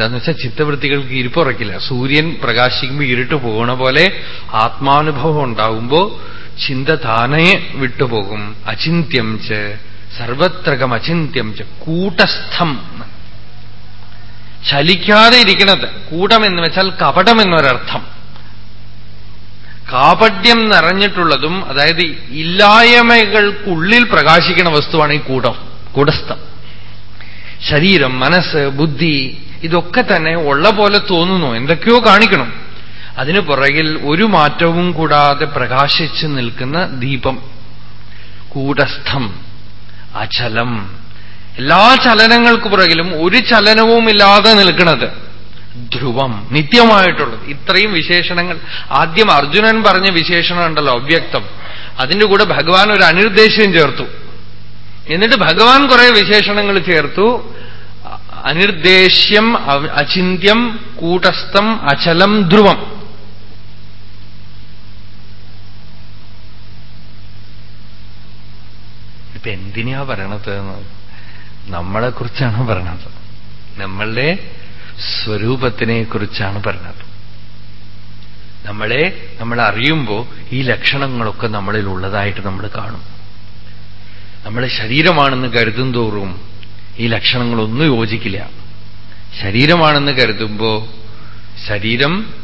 എന്താന്ന് വെച്ചാൽ ചിത്തവൃത്തികൾക്ക് ഇരിപ്പുറക്കില്ല സൂര്യൻ പ്രകാശിക്കുമ്പോൾ ഇരുട്ട് പോകണ പോലെ ആത്മാനുഭവം ഉണ്ടാകുമ്പോ ചിന്ത താനേ വിട്ടുപോകും. അചിന്യം ച സർവത്രകം അചിന്യം ച കൂട്ടസ്ഥം. ചലിക്കാതെ ഇരിക്കുന്നത് കൂടം എന്ന് വെച്ചാൽ കപടം എന്നൊരർത്ഥം. കാപട്യം നിറഞ്ഞിട്ടുള്ളതും അതായത് ഇല്ലായ്മകൾക്കുള്ളിൽ പ്രകാശിക്കുന്ന വസ്തുവാണ് ഈ കൂടം കൂടസ്ഥം. ശരീരം മനസ്സ് ബുദ്ധി ഇതൊക്കെ തന്നെ ഉള്ള പോലെ തോന്നുന്നു. എന്തൊക്കെയോ കാണിക്കണം. അതിനു പുറകിൽ ഒരു മാറ്റവും കൂടാതെ പ്രകാശിച്ചു നിൽക്കുന്ന ദീപം കൂടസ്ഥം അചലം. എല്ലാ ചലനങ്ങൾക്ക് പുറകിലും ഒരു ചലനവും ഇല്ലാതെ നിൽക്കുന്നത് ധ്രുവം നിത്യമായിട്ടുള്ളത്. ഇത്രയും വിശേഷണങ്ങൾ. ആദ്യം അർജുനൻ പറഞ്ഞ വിശേഷണം ഉണ്ടല്ലോ അവ്യക്തം. അതിന്റെ കൂടെ ഭഗവാൻ ഒരു അനിർദ്ദേശം ചേർത്തു. എന്നിട്ട് ഭഗവാൻ കുറെ വിശേഷണങ്ങൾ ചേർത്തു. അനിർദ്ദേശ്യം അചിന്യം കൂട്ടസ്ഥം അചലം ധ്രുവം. ഇപ്പൊ എന്തിനാ പറയണത് നമ്മളെക്കുറിച്ചാണ് പറയണത്. നമ്മളുടെ സ്വരൂപത്തിനെ കുറിച്ചാണ് പറഞ്ഞത് നമ്മളെ നമ്മൾ അറിയുമ്പോൾ ഈ ലക്ഷണങ്ങളൊക്കെ നമ്മളിൽ ഉള്ളതായിട്ട് നമ്മൾ കാണും. നമ്മളെ ശരീരമാണെന്ന് കരുതും തോറും ഈ ലക്ഷണങ്ങളൊന്നും യോജിക്കില്ല. ശരീരമാണെന്ന് കരുതുമ്പോ ശരീരം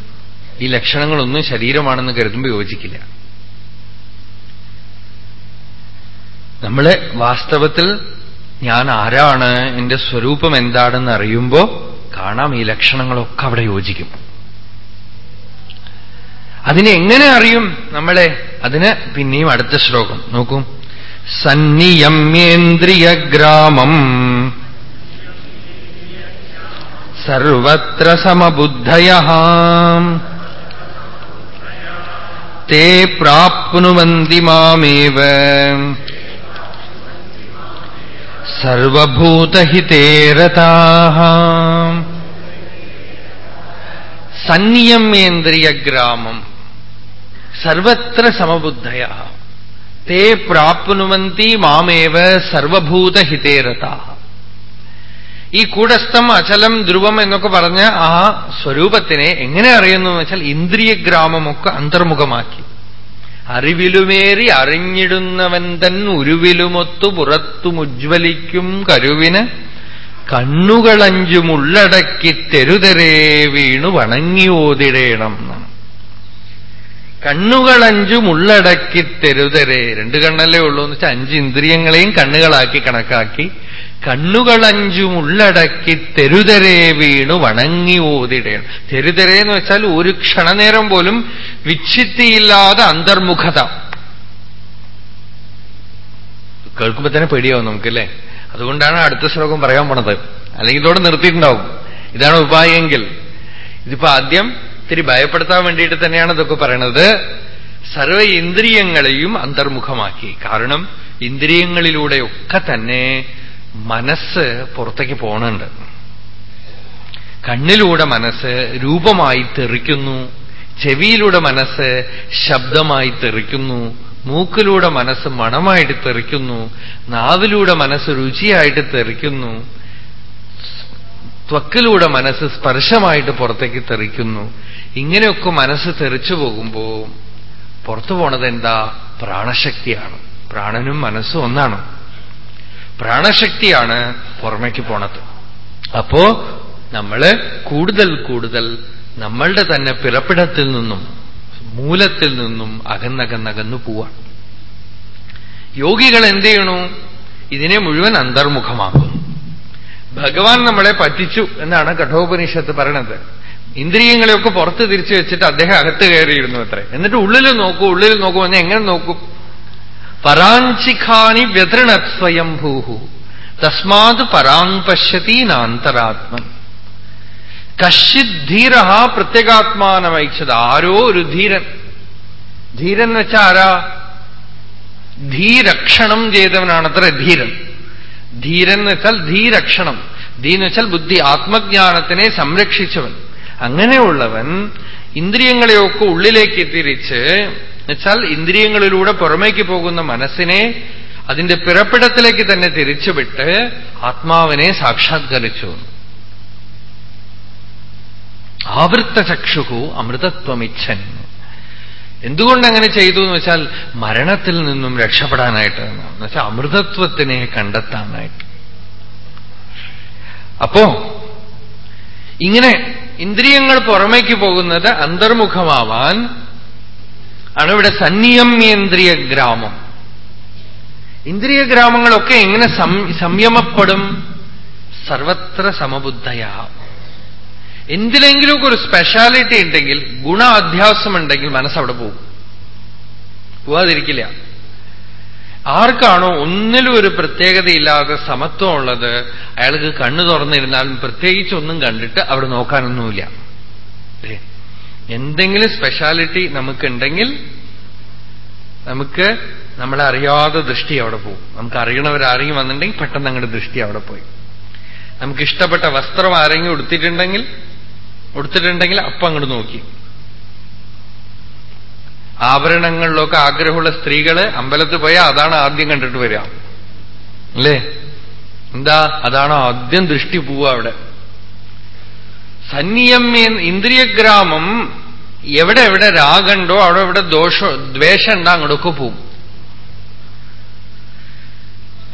ഈ ലക്ഷണങ്ങളൊന്നും ശരീരമാണെന്ന് കരുതുമ്പോൾ യോജിക്കില്ല. നമ്മളെ വാസ്തവത്തിൽ ഞാൻ ആരാണ് എന്റെ സ്വരൂപം എന്താണെന്ന് അറിയുമ്പോ കാണാം ഈ ലക്ഷണങ്ങളൊക്കെ അവിടെ യോജിക്കും. അതിനെ എങ്ങനെ അറിയും നമ്മളെ? അതിന് പിന്നെയും അടുത്ത ശ്ലോകം. നോക്കൂ. സന്നിയമ്യേന്ദ്രിയഗ്രാമം സർവത്ര സമബുദ്ധയ തേ പ്രാപ്നുവന്തി മാമേവ. സർവഭൂതഹിതേ രതാഃ സന്നിയമേന്ദ്രിയഗ്രാമം സർവത്ര സമബുദ്ധയ തേ പ്രാപ്നുവന്തി മാമേവ സർവഭൂതഹിതേരത ഈ കൂടസ്ഥം അചലം ധ്രുവം എന്നൊക്കെ പറഞ്ഞ ആ സ്വരൂപത്തിനെ എങ്ങനെ അറിയുന്നു എന്ന് വെച്ചാൽ ഇന്ദ്രിയഗ്രാമമൊക്കെ അന്തർമുഖമാക്കി. അറിവിലുമേറി അറിഞ്ഞിടുന്നവൻ തൻ ഉരുവിലുമൊത്തു പുറത്തുമുജ്വലിക്കും കരുവിന് കണ്ണുകളഞ്ചുമുള്ളടക്കി തെരുതെരേ വീണു വണങ്ങി ഓതിടേണം എന്നാണ് കണ്ണുകളഞ്ചുമുള്ളടക്കി തെരുതെരേ. രണ്ട് കണ്ണല്ലേ ഉള്ളൂ എന്ന് വെച്ചാൽ അഞ്ച് ഇന്ദ്രിയങ്ങളെയും കണ്ണുകളാക്കി കണക്കാക്കി കണ്ണുകളഞ്ചുമുള്ളടക്കി തെരുതരേ വീണു വണങ്ങി ഓതിടേണം. തെരുതരെ എന്ന് വെച്ചാൽ ഒരു ക്ഷണനേരം പോലും വിച്ഛിത്തിയില്ലാതെ അന്തർമുഖത. കേൾക്കുമ്പോ തന്നെ പേടിയാവും നമുക്കല്ലേ? അതുകൊണ്ടാണ് അടുത്ത ശ്ലോകം പറയാൻ പോണത്. അല്ലെങ്കിൽ ഇതോടെ നിർത്തിയിട്ടുണ്ടാവും. ഇതാണ് ഉപായെങ്കിൽ. ഇതിപ്പോ ആദ്യം ഇത്തിരി ഭയപ്പെടുത്താൻ വേണ്ടിയിട്ട് തന്നെയാണ് ഇതൊക്കെ പറയണത്. സർവ ഇന്ദ്രിയങ്ങളെയും അന്തർമുഖമാക്കി. കാരണം ഇന്ദ്രിയങ്ങളിലൂടെയൊക്കെ തന്നെ മനസ്സ് പുറത്തേക്ക് പോണുണ്ട്. കണ്ണിലൂടെ മനസ്സ് രൂപമായി തെറിക്കുന്നു. ചെവിയിലൂടെ മനസ്സ് ശബ്ദമായി തെറിക്കുന്നു. മൂക്കിലൂടെ മനസ്സ് മണമായിട്ട് തെറിക്കുന്നു. നാവിലൂടെ മനസ്സ് രുചിയായിട്ട് തെറിക്കുന്നു. ത്വക്കിലൂടെ മനസ്സ് സ്പർശമായിട്ട് പുറത്തേക്ക് തെറിക്കുന്നു. ഇങ്ങനെയൊക്കെ മനസ്സ് തെറിച്ചു പോകുമ്പോ പുറത്തു പോണത് എന്താ പ്രാണശക്തിയാണ്. പ്രാണനും മനസ്സും ഒന്നാണ്. പ്രാണശക്തിയാണ് പുറമേക്ക് പോണത്. അപ്പോ നമ്മൾ കൂടുതൽ കൂടുതൽ നമ്മളുടെ തന്നെ പിറപ്പിടത്തിൽ നിന്നും മൂലത്തിൽ നിന്നും അകന്നകന്നകന്നു പോവാണ് യോഗികൾ എന്ത് ചെയ്യണു? ഇതിനെ മുഴുവൻ അന്തർമുഖമാക്കും. ഭഗവാൻ നമ്മളെ പറ്റിച്ചു എന്നാണ് കഠോപനിഷത്ത് പറയണത്. ഇന്ദ്രിയങ്ങളെയൊക്കെ പുറത്ത് തിരിച്ചു വെച്ചിട്ട് അദ്ദേഹം അകത്ത് കയറിയിരുന്നു അത്ര. എന്നിട്ട് ഉള്ളിൽ നോക്കൂ ഉള്ളിൽ നോക്കൂ എന്ന് എങ്ങനെ നോക്കും? പരാഞ്ചിഖാനി വ്യതൃണത് സ്വയംഭൂഹു. തസ്മാത് പരാങ് പശ്യതി നാന്തരാത്മൻ. കശ്ചിത് ധീര പ്രത്യേകാത്മാനമൈച്ചത് ആരോ ഒരു ധീരൻ. ധീരൻ വെച്ചാൽ ആരാ? ധീരക്ഷണം ചെയ്തവനാണ് അത്ര ധീരൻ. ധീരൻ എന്ന് വെച്ചാൽ ധീരക്ഷണം. ധീ എന്ന് വെച്ചാൽ ബുദ്ധി ആത്മജ്ഞാനത്തിനെ സംരക്ഷിച്ചവൻ. അങ്ങനെയുള്ളവൻ ഇന്ദ്രിയങ്ങളെയൊക്കെ ഉള്ളിലേക്ക് തിരിച്ച് എന്നുവെച്ചാൽ ഇന്ദ്രിയങ്ങളിലൂടെ പുറമേക്ക് പോകുന്ന മനസ്സിനെ അതിന്റെ പിറപ്പിടത്തിലേക്ക് തന്നെ തിരിച്ചുവിട്ട് ആത്മാവിനെ സാക്ഷാത്കരിച്ചു. ആവൃത്തചക്ഷുഹു അമൃതത്വമിച്ഛൻ. എന്തുകൊണ്ട് അങ്ങനെ ചെയ്തു എന്ന് വെച്ചാൽ മരണത്തിൽ നിന്നും രക്ഷപ്പെടാനായിട്ട് എന്ന് വെച്ചാൽ അമൃതത്വത്തിനെ കണ്ടെത്താനായിട്ട്. അപ്പോ ഇങ്ങനെ ഇന്ദ്രിയങ്ങൾ പുറമേക്ക് പോകുന്നത് അന്തർമുഖമാവാൻ ആണ് ഇവിടെ സന്നിയമ്യേന്ദ്രിയ ഗ്രാമം. ഇന്ദ്രിയ ഗ്രാമങ്ങളൊക്കെ എങ്ങനെ സംയമപ്പെടും? സർവത്ര സമബുദ്ധയ. എന്തിലെങ്കിലുമൊക്കെ ഒരു സ്പെഷ്യാലിറ്റി ഉണ്ടെങ്കിൽ ഗുണ അധ്യാസം ഉണ്ടെങ്കിൽ മനസ്സവിടെ പോകും. പോവാതിരിക്കില്ല. ആർക്കാണോ ഒന്നിലും ഒരു പ്രത്യേകതയില്ലാതെ സമത്വമുള്ളത് അയാൾക്ക് കണ്ണു തുറന്നിരുന്നാലും പ്രത്യേകിച്ചൊന്നും കണ്ടിട്ട് അവിടെ നോക്കാനൊന്നുമില്ല. എന്തെങ്കിലും സ്പെഷ്യാലിറ്റി നമുക്കുണ്ടെങ്കിൽ നമുക്ക് നമ്മളെ അറിയാതെ ദൃഷ്ടി അവിടെ പോകും. നമുക്ക് അറിയണവരാരെങ്കിലും വന്നിട്ടുണ്ടെങ്കിൽ പെട്ടെന്ന് അങ്ങോട്ട് ദൃഷ്ടി അവിടെ പോയി. നമുക്ക് ഇഷ്ടപ്പെട്ട വസ്ത്രം ആരെങ്കിലും ഉടുത്തിട്ടുണ്ടെങ്കിൽ ഉടുത്തിട്ടുണ്ടെങ്കിൽ അപ്പം അങ്ങോട്ട് നോക്കി. ആഭരണങ്ങളിലൊക്കെ ആഗ്രഹമുള്ള സ്ത്രീകൾ അമ്പലത്തിൽ പോയാൽ അതാണ് ആദ്യം കണ്ടിട്ട് വരിക. അല്ലേ? എന്താ? അതാണ് ആദ്യം ദൃഷ്ടി പോവുക അവിടെ. സന്നിയമ്യ ഇന്ദ്രിയഗ്രാമം എവിടെ എവിടെ രാഗണ്ടോ അവിടെ എവിടെ ദോഷ ദ്വേഷം ഉണ്ടോ അങ്ങോട്ടൊക്കെ പോവും.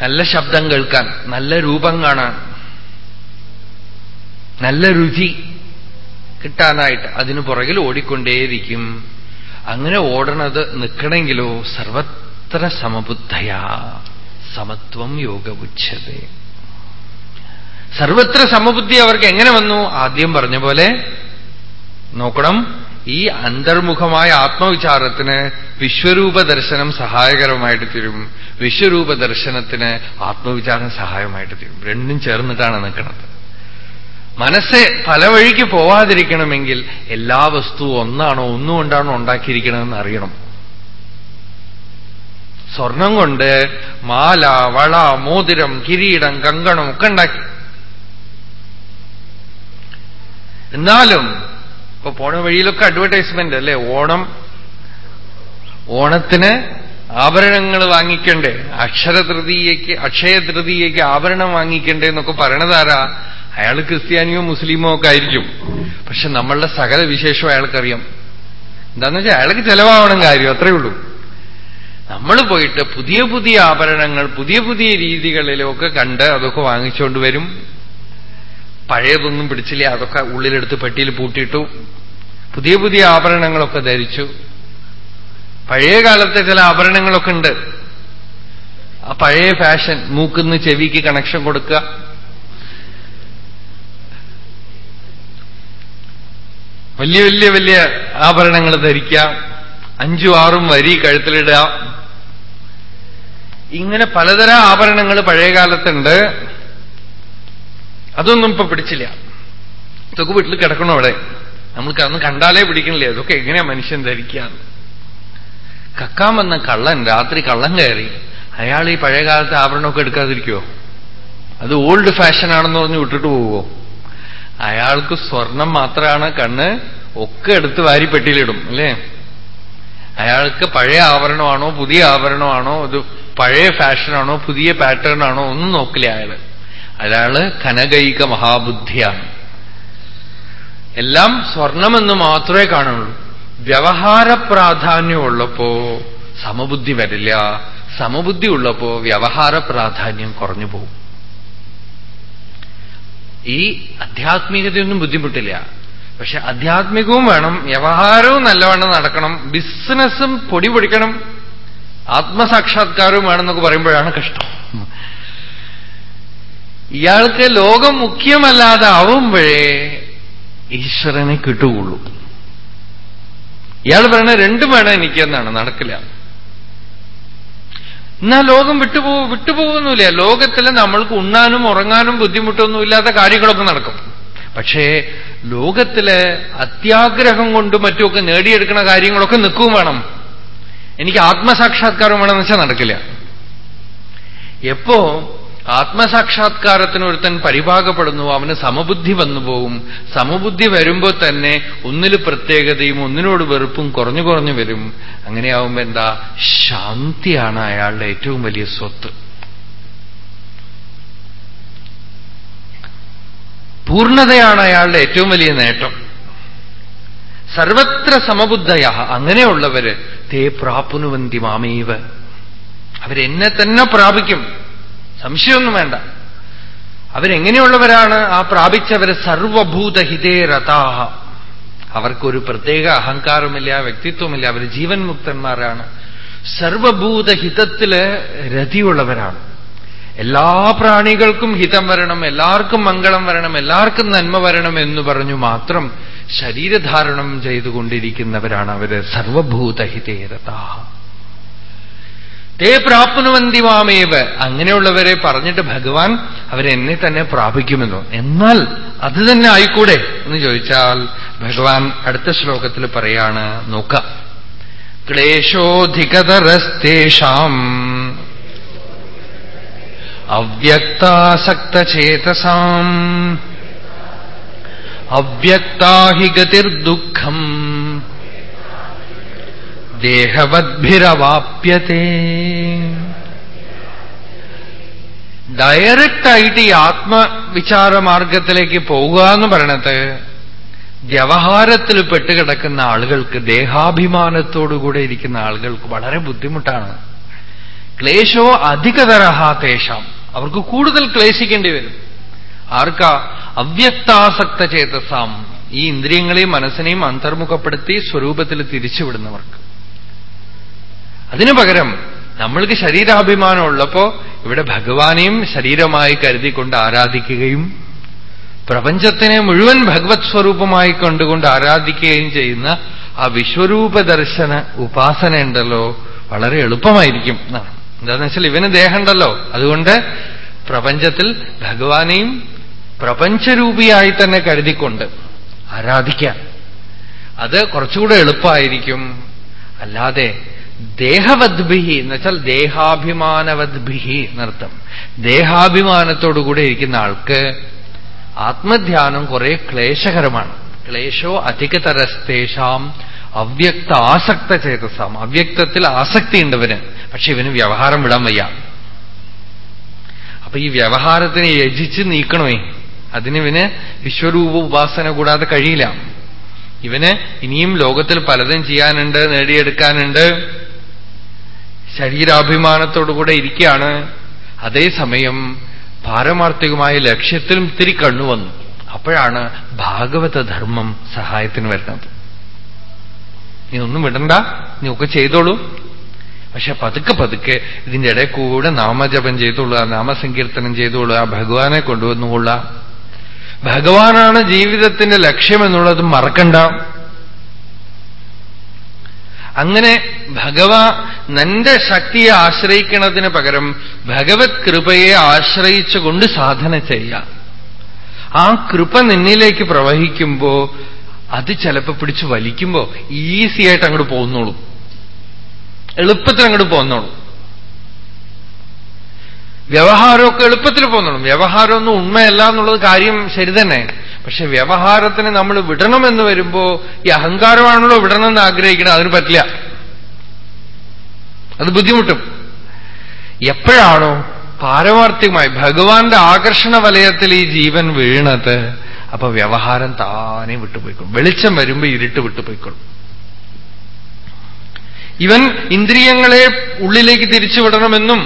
നല്ല ശബ്ദം കേൾക്കാൻ നല്ല രൂപം കാണാൻ നല്ല രുചി കിട്ടാനായിട്ട് അതിനു പുറകിൽ ഓടിക്കൊണ്ടേയിരിക്കും. അങ്ങനെ ഓടണത് നിൽക്കണമെങ്കിലോ സർവത്ര സമബുദ്ധയാ സമത്വം യോഗമുച്ഛതേ സർവത്ര സമബുദ്ധി അവർക്ക് എങ്ങനെ വന്നു? ആദ്യം പറഞ്ഞ പോലെ നോക്കണം. ഈ അന്തർമുഖമായ ആത്മവിചാരത്തിന് വിശ്വരൂപ ദർശനം സഹായകരമായിട്ട് തീരും. വിശ്വരൂപ ദർശനത്തിന് ആത്മവിചാരം സഹായമായിട്ട് തീരും. രണ്ടും ചേർന്നിട്ടാണ് നിൽക്കുന്നത്. മനസ്സ് പല വഴിക്ക് പോവാതിരിക്കണമെങ്കിൽ എല്ലാ വസ്തുവും ഒന്നാണോ ഒന്നുകൊണ്ടാണോ ഉണ്ടാക്കിയിരിക്കണമെന്ന് അറിയണം. സ്വർണം കൊണ്ട് മാല വള മോതിരം കിരീടം കങ്കണം ഒക്കെ ഉണ്ടാക്കി. എന്നാലും ഇപ്പൊ പോണ വഴിയിലൊക്കെ അഡ്വർടൈസ്മെന്റ് അല്ലേ? ഓണം ഓണത്തിന് ആഭരണങ്ങൾ വാങ്ങിക്കണ്ടേ? അക്ഷര തൃതീയക്ക് അക്ഷയ തൃതീയക്ക് ആഭരണം വാങ്ങിക്കണ്ടേ എന്നൊക്കെ പറയണതാരാ അയാൾ ക്രിസ്ത്യാനിയോ മുസ്ലിമോ ഒക്കെ ആയിരിക്കും. പക്ഷെ നമ്മളുടെ സകല വിശേഷം അയാൾക്കറിയാം. എന്താന്ന് വെച്ചാൽ അയാൾക്ക് ചെലവാവണം കാര്യം അത്രയേ ഉള്ളൂ. നമ്മൾ പോയിട്ട് പുതിയ പുതിയ ആഭരണങ്ങൾ പുതിയ പുതിയ രീതികളിലൊക്കെ കണ്ട് അതൊക്കെ വാങ്ങിച്ചുകൊണ്ട് വരും. പഴയതൊന്നും പിടിച്ചില്ല? അതൊക്കെ ഉള്ളിലെടുത്ത് പെട്ടിയിൽ പൂട്ടിയിട്ടു. പുതിയ പുതിയ ആഭരണങ്ങളൊക്കെ ധരിച്ചു. പഴയ കാലത്തെ ചില ആഭരണങ്ങളൊക്കെ ഉണ്ട്. ആ പഴയ ഫാഷൻ മൂക്കുന്ന് ചെവിക്ക് കണക്ഷൻ കൊടുക്കുക. വലിയ വലിയ വലിയ ആഭരണങ്ങൾ ധരിക്കാം അഞ്ചും ആറും വരി കഴുത്തിലിടുക. ഇങ്ങനെ പലതരം ആഭരണങ്ങൾ പഴയ പഴയകാലത്തുണ്ട് അതൊന്നും ഇപ്പൊ പിടിച്ചില്ല. ഇതൊക്കെ വീട്ടിൽ കിടക്കണോ അവിടെ? നമ്മൾക്ക് അന്ന് കണ്ടാലേ പിടിക്കണില്ലേ? അതൊക്കെ എങ്ങനെയാ മനുഷ്യൻ ധരിക്കാന്ന് കക്കാം വന്ന കള്ളൻ രാത്രി കള്ളൻ കയറി. അയാൾ ഈ പഴയകാലത്തെ ആഭരണമൊക്കെ എടുക്കാതിരിക്കുമോ അത് ഓൾഡ് ഫാഷൻ ആണെന്ന് പറഞ്ഞ് വിട്ടിട്ട് പോവുമോ അയാൾക്ക് സ്വർണം മാത്രമാണ് കണ്ണ് ഒക്കെ എടുത്ത് വാരി പെട്ടിയിലിടും അല്ലേ? അയാൾക്ക് പഴയ ആഭരണമാണോ പുതിയ ആഭരണമാണോ ഇത് പഴയ ഫാഷനാണോ പുതിയ പാറ്റേൺ ആണോ ഒന്നും നോക്കില്ല അയാൾ. അയാൾ കനകൈക മഹാബുദ്ധിയാണ്. എല്ലാം സ്വർണമെന്ന് മാത്രമേ കാണുള്ളൂ. വ്യവഹാര പ്രാധാന്യമുള്ളപ്പോ സമബുദ്ധി വരില്ല. സമബുദ്ധി ഉള്ളപ്പോ വ്യവഹാര പ്രാധാന്യം കുറഞ്ഞു പോകും. ഈ അധ്യാത്മികതയൊന്നും ബുദ്ധിമുട്ടില്ല. പക്ഷെ അധ്യാത്മികവും വേണം വ്യവഹാരവും നല്ലവണ്ണം നടക്കണം ബിസിനസ്സും പൊടി പൊടിക്കണം ആത്മസാക്ഷാത്കാരവും വേണമെന്നൊക്കെ പറയുമ്പോഴാണ് കഷ്ടം. ഇയാൾക്ക് ലോകം മുഖ്യമല്ലാതെ ആവുമ്പോഴേ ഈശ്വരനെ കിട്ടുകയുള്ളൂ. ഇയാൾ പറയണ രണ്ടും വേണം എനിക്കെന്നാണ് നടക്കില്ല. എന്നാ ലോകം വിട്ടുപോ വിട്ടുപോകുന്നില്ല ലോകത്തിൽ നമ്മൾക്ക് ഉണ്ണാനും ഉറങ്ങാനും ബുദ്ധിമുട്ടൊന്നുമില്ലാത്ത കാര്യങ്ങളൊക്കെ നടക്കും. പക്ഷേ ലോകത്തിൽ അത്യാഗ്രഹം കൊണ്ട് മറ്റുമൊക്കെ നേടിയെടുക്കുന്ന കാര്യങ്ങളൊക്കെ നിൽക്കും വേണം. എനിക്ക് ആത്മസാക്ഷാത്കാരം വേണമെന്ന് വെച്ചാൽ നടക്കില്ല. എപ്പോ ആത്മസാക്ഷാത്കാരത്തിന് ഒരുത്തൻ പരിഭാഗപ്പെടുന്നു അവന് സമബുദ്ധി വന്നു പോവും. സമബുദ്ധി വരുമ്പോൾ തന്നെ ഒന്നിൽ പ്രത്യേകതയും ഒന്നിനോട് വെറുപ്പും കുറഞ്ഞു കുറഞ്ഞു വരും. അങ്ങനെയാവുമ്പോ എന്താ? ശാന്തിയാണ് അയാളുടെ ഏറ്റവും വലിയ സ്വത്ത്. പൂർണതയാണ് അയാളുടെ ഏറ്റവും വലിയ നേട്ടം. സർവത്ര സമബുദ്ധയ അങ്ങനെയുള്ളവര് തേ പ്രാപ്നുവന്തി മാമേവ്. അവരെന്നെ തന്നെ പ്രാപിക്കും. സംശയമൊന്നും വേണ്ട. അവരെങ്ങനെയുള്ളവരാണ് ആ പ്രാപിച്ചവര് സർവഭൂതഹിതേ രഥാഹ. അവർക്കൊരു പ്രത്യേക അഹങ്കാരമില്ല വ്യക്തിത്വമില്ല അവർ ജീവൻ മുക്തന്മാരാണ് സർവഭൂതഹിതത്തിൽ രതിയുള്ളവരാണ്. എല്ലാ പ്രാണികൾക്കും ഹിതം വരണം എല്ലാവർക്കും മംഗളം വരണം എല്ലാവർക്കും നന്മ വരണം എന്ന് പറഞ്ഞു മാത്രം ശരീരധാരണം ചെയ്തുകൊണ്ടിരിക്കുന്നവരാണ് അവർ സർവഭൂതഹിതേരതാഹ തേ പ്രാപ്നുവന്തി വാമേവ്. അങ്ങനെയുള്ളവരെ പറഞ്ഞിട്ട് ഭഗവാൻ അവരെന്നെ തന്നെ പ്രാപിക്കുമെന്നു. എന്നാൽ അത് തന്നെ ആയിക്കൂടെ? എന്ന് ചോദിച്ചാൽ ഭഗവാൻ അടുത്ത ശ്ലോകത്തിൽ പറയാണ് നോക്ക. ക്ലേശോധികതരസ്തേഷാം അവ്യക്താസക്തചേതസാം അവ്യക്താഹി ഗതിർദുഃഖം ദേഹവദ്ഭിരവാപ്യത്തെ ഡയറക്റ്റായിട്ട് ഈ ആത്മവിചാര പോവുക എന്ന് പറയണത് വ്യവഹാരത്തിൽ പെട്ടുകിടക്കുന്ന ആളുകൾക്ക് ദേഹാഭിമാനത്തോടുകൂടെ ഇരിക്കുന്ന ആളുകൾക്ക് വളരെ ബുദ്ധിമുട്ടാണ്. ക്ലേശോ അധികതരഹ അവർക്ക് കൂടുതൽ ക്ലേശിക്കേണ്ടി വരും. ആർക്കാ? അവ്യക്താസക്ത ചേതസാം ഈ ഇന്ദ്രിയങ്ങളെയും മനസ്സിനെയും അന്തർമുഖപ്പെടുത്തി സ്വരൂപത്തിൽ തിരിച്ചുവിടുന്നവർക്ക്. അതിനു പകരം നമ്മൾക്ക് ശരീരാഭിമാനം ഉള്ളപ്പോ ഇവിടെ ഭഗവാനെയും ശരീരമായി കരുതിക്കൊണ്ട് ആരാധിക്കുകയും പ്രപഞ്ചത്തിനെ മുഴുവൻ ഭഗവത് സ്വരൂപമായി കണ്ടുകൊണ്ട് ആരാധിക്കുകയും ചെയ്യുന്ന ആ വിശ്വരൂപ ദർശന ഉപാസന ഉണ്ടല്ലോ വളരെ എളുപ്പമായിരിക്കും എന്താണെന്ന് വെച്ചാൽ ഇവന് ദേഹമുണ്ടല്ലോ അതുകൊണ്ട് പ്രപഞ്ചത്തിൽ ഭഗവാനെയും പ്രപഞ്ചരൂപിയായി തന്നെ കരുതിക്കൊണ്ട് ആരാധിക്കാം. അത് കുറച്ചുകൂടെ എളുപ്പമായിരിക്കും. അല്ലാതെ ദേഹവദ്ഭിഹി എന്ന് വെച്ചാൽ ദേഹാഭിമാനവദ്ഭിഹി എന്നർത്ഥം. ദേഹാഭിമാനത്തോടുകൂടെ ഇരിക്കുന്ന ആൾക്ക് ആത്മധ്യാനം കുറെ ക്ലേശകരമാണ്. ക്ലേശോ അധികതരസ്തേഷാം അവ്യക്ത ആസക്ത ചേതസാം അവ്യക്തത്തിൽ ആസക്തി ഉണ്ടവന് പക്ഷെ ഇവന് വ്യവഹാരം വിടാൻ വയ്യ. അപ്പൊ ഈ വ്യവഹാരത്തിനെ യജിച്ച് നീക്കണമേ. അതിനിവന് വിശ്വരൂപ ഉപാസന കൂടാതെ കഴിയില്ല. ഇവന് ഇനിയും ലോകത്തിൽ പലതും ചെയ്യാനുണ്ട് നേടിയെടുക്കാനുണ്ട്. ശരീരാഭിമാനത്തോടുകൂടെ ഇരിക്കുകയാണ് അതേസമയം പാരമാർത്ഥികമായ ലക്ഷ്യത്തിലും ഇത്തിരി കണ്ണു വന്നു. അപ്പോഴാണ് ഭാഗവത ധർമ്മം സഹായത്തിന് വരുന്നത്. നീ ഒന്നും വിടണ്ട നീ ഒക്കെ ചെയ്തോളൂ. പക്ഷെ പതുക്കെ പതുക്കെ ഇതിന്റെ ഇടയിൽ കൂടെ നാമജപം ചെയ്തോളുക നാമസങ്കീർത്തനം ചെയ്തോളുക ഭഗവാനെ കൊണ്ടുവന്നുകൊള്ളുക ഭഗവാനാണ് ജീവിതത്തിന്റെ ലക്ഷ്യമെന്നുള്ളത് മറക്കണ്ട. അങ്ങനെ ഭഗവാ നന്റെ ശക്തിയെ ആശ്രയിക്കുന്നതിന് പകരം ഭഗവത് കൃപയെ ആശ്രയിച്ചുകൊണ്ട് സാധന ചെയ്യാം. ആ കൃപ നിന്നിലേക്ക് പ്രവഹിക്കുമ്പോ അത് ചിലപ്പോ പിടിച്ച് വലിക്കുമ്പോ ഈസി ആയിട്ട് അങ്ങോട്ട് പോകുന്നോളൂ എളുപ്പത്തിൽ അങ്ങോട്ട് പോന്നോളൂ. വ്യവഹാരമൊക്കെ എളുപ്പത്തിൽ പോന്നോളും. വ്യവഹാരമൊന്നും ഉണ്മയല്ല എന്നുള്ളത് കാര്യം ശരി തന്നെ. പക്ഷെ വ്യവഹാരത്തിന് നമ്മൾ വിടണമെന്ന് വരുമ്പോ ഈ അഹങ്കാരമാണല്ലോ വിടണമെന്ന് ആഗ്രഹിക്കണം അതിന് പറ്റില്ല. അത് ബുദ്ധിമുട്ടും. എപ്പോഴാണോ പാരമാർത്ഥികമായി ഭഗവാന്റെ ആകർഷണ വലയത്തിൽ ഈ ജീവൻ വീണത് അപ്പൊ വ്യവഹാരം താനെ വിട്ടുപോയിക്കൊള്ളും വെളിച്ചം വരുമ്പോ ഇരുട്ട് വിട്ടുപോയിക്കൊള്ളും ഇവൻ ഇന്ദ്രിയങ്ങളെ ഉള്ളിലേക്ക് തിരിച്ചുവിടണമെന്നും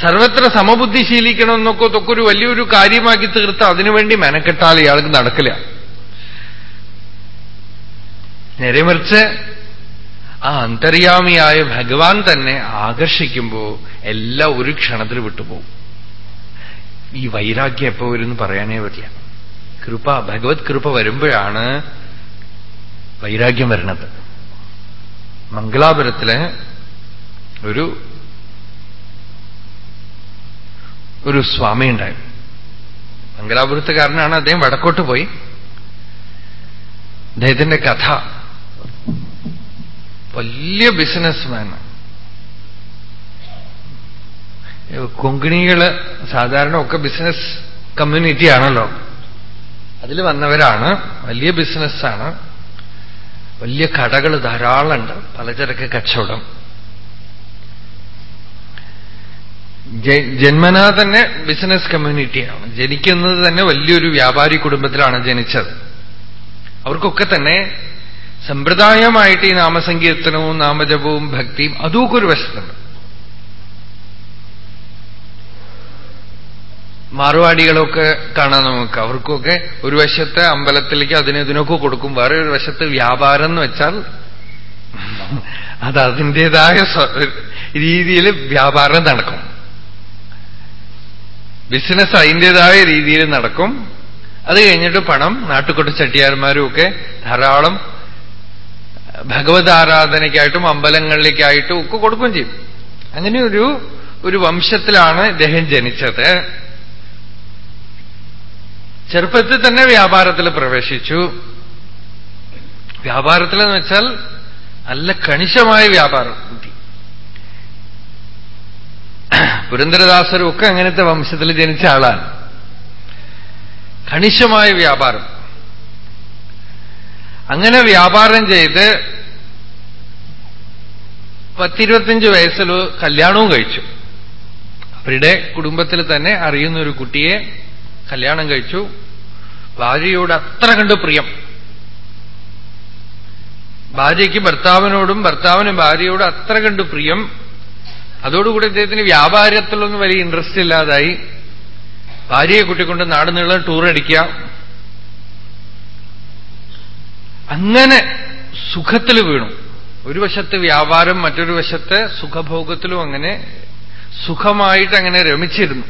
സർവത്ര സമബുദ്ധി ശീലിക്കണമെന്നൊക്കെ തൊക്കെ ഒരു വലിയൊരു കാര്യമാക്കി തീർത്ത് അതിനുവേണ്ടി മെനക്കെട്ടാൽ ഇയാൾക്ക് നടക്കില്ല. നേരെമറിച്ച് ആ അന്തര്യാമിയായ ഭഗവാൻ തന്നെ ആകർഷിക്കുമ്പോ എല്ലാം ഒരു ക്ഷണത്തിൽ വിട്ടുപോകും. ഈ വൈരാഗ്യം എപ്പോ വരുമെന്ന് പറയാനേ പറ്റില്ല. കൃപ ഭഗവത് കൃപ വരുമ്പോഴാണ് വൈരാഗ്യം വരണത് മംഗലാപുരത്തിലെ ഒരു ഒരു സ്വാമി ഉണ്ടായി. മംഗലാപുരത്തുകാരനാണ്. അദ്ദേഹം വടക്കോട്ട് പോയി. അദ്ദേഹത്തിന്റെ കഥ. വലിയ ബിസിനസ്മാൻ കൊങ്കിണികൾ സാധാരണ ഒക്കെ ബിസിനസ് കമ്മ്യൂണിറ്റി ആണല്ലോ. അതിൽ വന്നവരാണ്. വലിയ ബിസിനസ്സാണ് വലിയ കടകൾ ധാരാളമുണ്ട്. പലചരക്ക് കച്ചവടം. ജന്മനാ തന്നെ ബിസിനസ് കമ്മ്യൂണിറ്റിയാണ്. ജനിക്കുന്നത് തന്നെ വലിയൊരു വ്യാപാരി കുടുംബത്തിലാണ് ജനിച്ചത്. അവർക്കൊക്കെ തന്നെ സമ്പ്രദായമായിട്ട് ഈ നാമസങ്കീർത്തനവും നാമജപവും ഭക്തിയും അതുമൊക്കെ ഒരു വശത്തുണ്ട്. മാറുവാടികളൊക്കെ കാണാം നമുക്ക്. അവർക്കൊക്കെ ഒരു വശത്ത് അമ്പലത്തിലേക്ക് അതിനിതിനൊക്കെ കൊടുക്കും. വേറെ ഒരു വശത്ത് വ്യാപാരം എന്ന് വെച്ചാൽ അത് അതിന്റെതായ രീതിയിൽ വ്യാപാരം നടക്കും. ബിസിനസ് അതിന്റെതായ രീതിയിൽ നടക്കും. അത് കഴിഞ്ഞിട്ട് പണം നാട്ടുകൊട്ട് ചട്ടിയാർമാരും ഒക്കെ ധാരാളം ഭഗവത് ആരാധനയ്ക്കായിട്ടും അമ്പലങ്ങളിലേക്കായിട്ടും ഒക്കെ കൊടുക്കുകയും ചെയ്യും. അങ്ങനെ ഒരു ഒരു വംശത്തിലാണ് ഇദ്ദേഹം ജനിച്ചത്. ചെറുപ്പത്തിൽ തന്നെ വ്യാപാരത്തിൽ പ്രവേശിച്ചു. വ്യാപാരത്തിലെന്ന് വെച്ചാൽ നല്ല കണിശമായ വ്യാപാരം. പുരന്ദരദാസരും ഒക്കെ അങ്ങനത്തെ വംശത്തിൽ ജനിച്ച ആളാണ്. കണിശമായ വ്യാപാരം. അങ്ങനെ വ്യാപാരം ചെയ്ത് പത്തിരുപത്തിയഞ്ച് വയസ്സിൽ കല്യാണവും കഴിച്ചു. അവരുടെ കുടുംബത്തിൽ തന്നെ അറിയുന്ന ഒരു കുട്ടിയെ കല്യാണം കഴിച്ചു. ഭാര്യയോട് അത്ര കണ്ട് പ്രിയം. ഭാര്യയ്ക്ക് ഭർത്താവിനോടും ഭർത്താവിന് ഭാര്യയോട് അത്ര കണ്ട് പ്രിയം. അതോടുകൂടി അദ്ദേഹത്തിന് വ്യാപാരത്തിലൊന്നും വലിയ ഇൻട്രസ്റ്റ് ഇല്ലാതായി. ഭാര്യയെ കുട്ടിക്കൊണ്ട് നാട് നീളം ടൂർ അടിക്കുക അങ്ങനെ സുഖത്തിൽ വീണു. ഒരു വശത്ത് വ്യാപാരം മറ്റൊരു വശത്ത് സുഖഭോഗത്തിലും അങ്ങനെ സുഖമായിട്ട് അങ്ങനെ രമിച്ചിരുന്നു.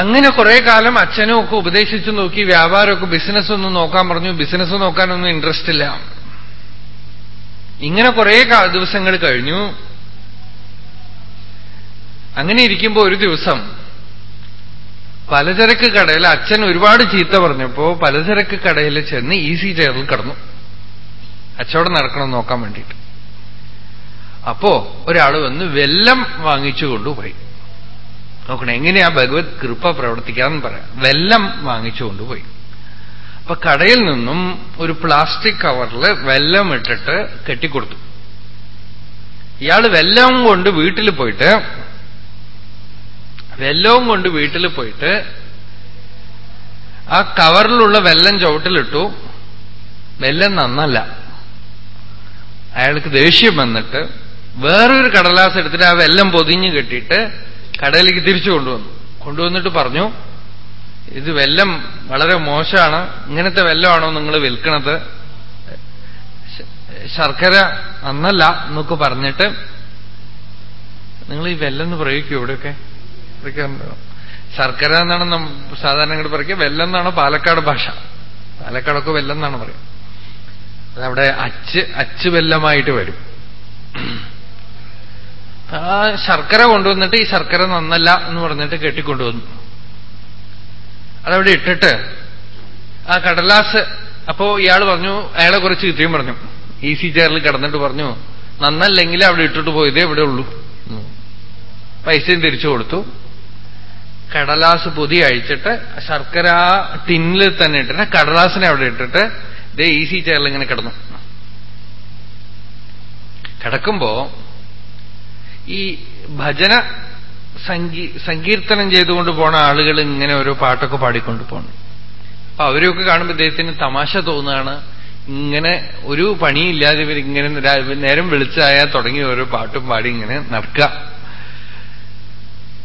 അങ്ങനെ കുറെ കാലം അച്ഛനും ഒക്കെ ഉപദേശിച്ചു നോക്കി വ്യാപാരമൊക്കെ ബിസിനസ് ഒന്നും നോക്കാൻ പറഞ്ഞു. ബിസിനസ് നോക്കാനൊന്നും ഇൻട്രസ്റ്റ് ഇല്ല. ഇങ്ങനെ കുറെ ദിവസങ്ങൾ കഴിഞ്ഞു. അങ്ങനെ ഇരിക്കുമ്പോ ഒരു ദിവസം പലചരക്ക് കടയിൽ അച്ഛൻ ഒരുപാട് ചീത്ത പറഞ്ഞപ്പോ പലചരക്ക് കടയിൽ ചെന്ന് ഈസി ചെയറിൽ കിടന്നു. അച്ചോടെ നടക്കണം നോക്കാൻ വേണ്ടിയിട്ട്. അപ്പോ ഒരാൾ വന്ന് വെല്ലം വാങ്ങിച്ചു കൊണ്ടുപോയി. നോക്കണം എങ്ങനെയാ ഭഗവത് കൃപ പ്രവർത്തിക്കാന്ന് പറയാം. വെല്ലം വാങ്ങിച്ചു കൊണ്ടുപോയി. അപ്പൊ കടയിൽ നിന്നും ഒരു പ്ലാസ്റ്റിക് കവറിൽ വെല്ലം ഇട്ടിട്ട് കെട്ടിക്കൊടുത്തു. ഇയാൾ വെല്ലവും കൊണ്ട് വീട്ടിൽ പോയിട്ട് വെല്ലവും കൊണ്ട് വീട്ടിൽ പോയിട്ട് ആ കവറിലുള്ള വെല്ലം ചവിട്ടിലിട്ടു. വെല്ലം നന്നല്ല. അയാൾക്ക് ദേഷ്യം വന്നിട്ട് വേറൊരു കടലാസ് എടുത്തിട്ട് ആ വെല്ലം പൊതിഞ്ഞ് കെട്ടിയിട്ട് കടയിലേക്ക് തിരിച്ചു കൊണ്ടുവന്നു. കൊണ്ടുവന്നിട്ട് പറഞ്ഞു ഇത് വെല്ലം വളരെ മോശമാണ്. ഇങ്ങനത്തെ വെല്ലമാണോ നിങ്ങൾ വിൽക്കണത്? ശർക്കര അന്നല്ല എന്നൊക്കെ പറഞ്ഞിട്ട് നിങ്ങൾ ഈ വെല്ലെന്ന് പ്രയോഗിക്കൂ ഇവിടെയൊക്കെ. ശർക്കര എന്നാണ് സാധാരണ ഇങ്ങോട്ട് പറയുക. വെല്ലം എന്നാണ് പാലക്കാട് ഭാഷ. പാലക്കാടൊക്കെ വെല്ലം എന്നാണ് പറയുക. അതവിടെ അച്ച് അച്ച് വെല്ലമായിട്ട് വരും. ആ ശർക്കര കൊണ്ടുവന്നിട്ട് ഈ ശർക്കര നന്നല്ല എന്ന് പറഞ്ഞിട്ട് കെട്ടിക്കൊണ്ടുവന്നു. അതവിടെ ഇട്ടിട്ട് ആ കടലാസ് അപ്പോ ഇയാൾ പറഞ്ഞു അയാളെ കുറച്ച് കിട്ടിയും പറഞ്ഞു. ഈസി ചെയറിൽ കിടന്നിട്ട് പറഞ്ഞു നന്നല്ലെങ്കിൽ അവിടെ ഇട്ടിട്ട് പോയതേ ഇവിടെ ഉള്ളൂ. പൈസയും തിരിച്ചു കൊടുത്തു. കടലാസ് പൊതി അഴിച്ചിട്ട് ശർക്കര ടിന്നിൽ തന്നെ ഇട്ടിട്ട് കടലാസിനെ അവിടെ ഇട്ടിട്ട് ഇതേ ഈസി ചെയറിൽ ഇങ്ങനെ കിടന്നു. കിടക്കുമ്പോ ഈ ഭജന സങ്കീർത്തനം ചെയ്തുകൊണ്ട് പോണ ആളുകൾ ഇങ്ങനെ ഓരോ പാട്ടൊക്കെ പാടിക്കൊണ്ട് പോകണം അപ്പൊ അവരെയൊക്കെ കാണുമ്പോൾ ഇദ്ദേഹത്തിന് തമാശ തോന്നുകയാണ് ഇങ്ങനെ ഒരു പണിയില്ലാതെ ഇങ്ങനെ നേരം വിളിച്ചായാൽ തുടങ്ങി ഓരോ പാട്ടും പാടി ഇങ്ങനെ നടക്കുക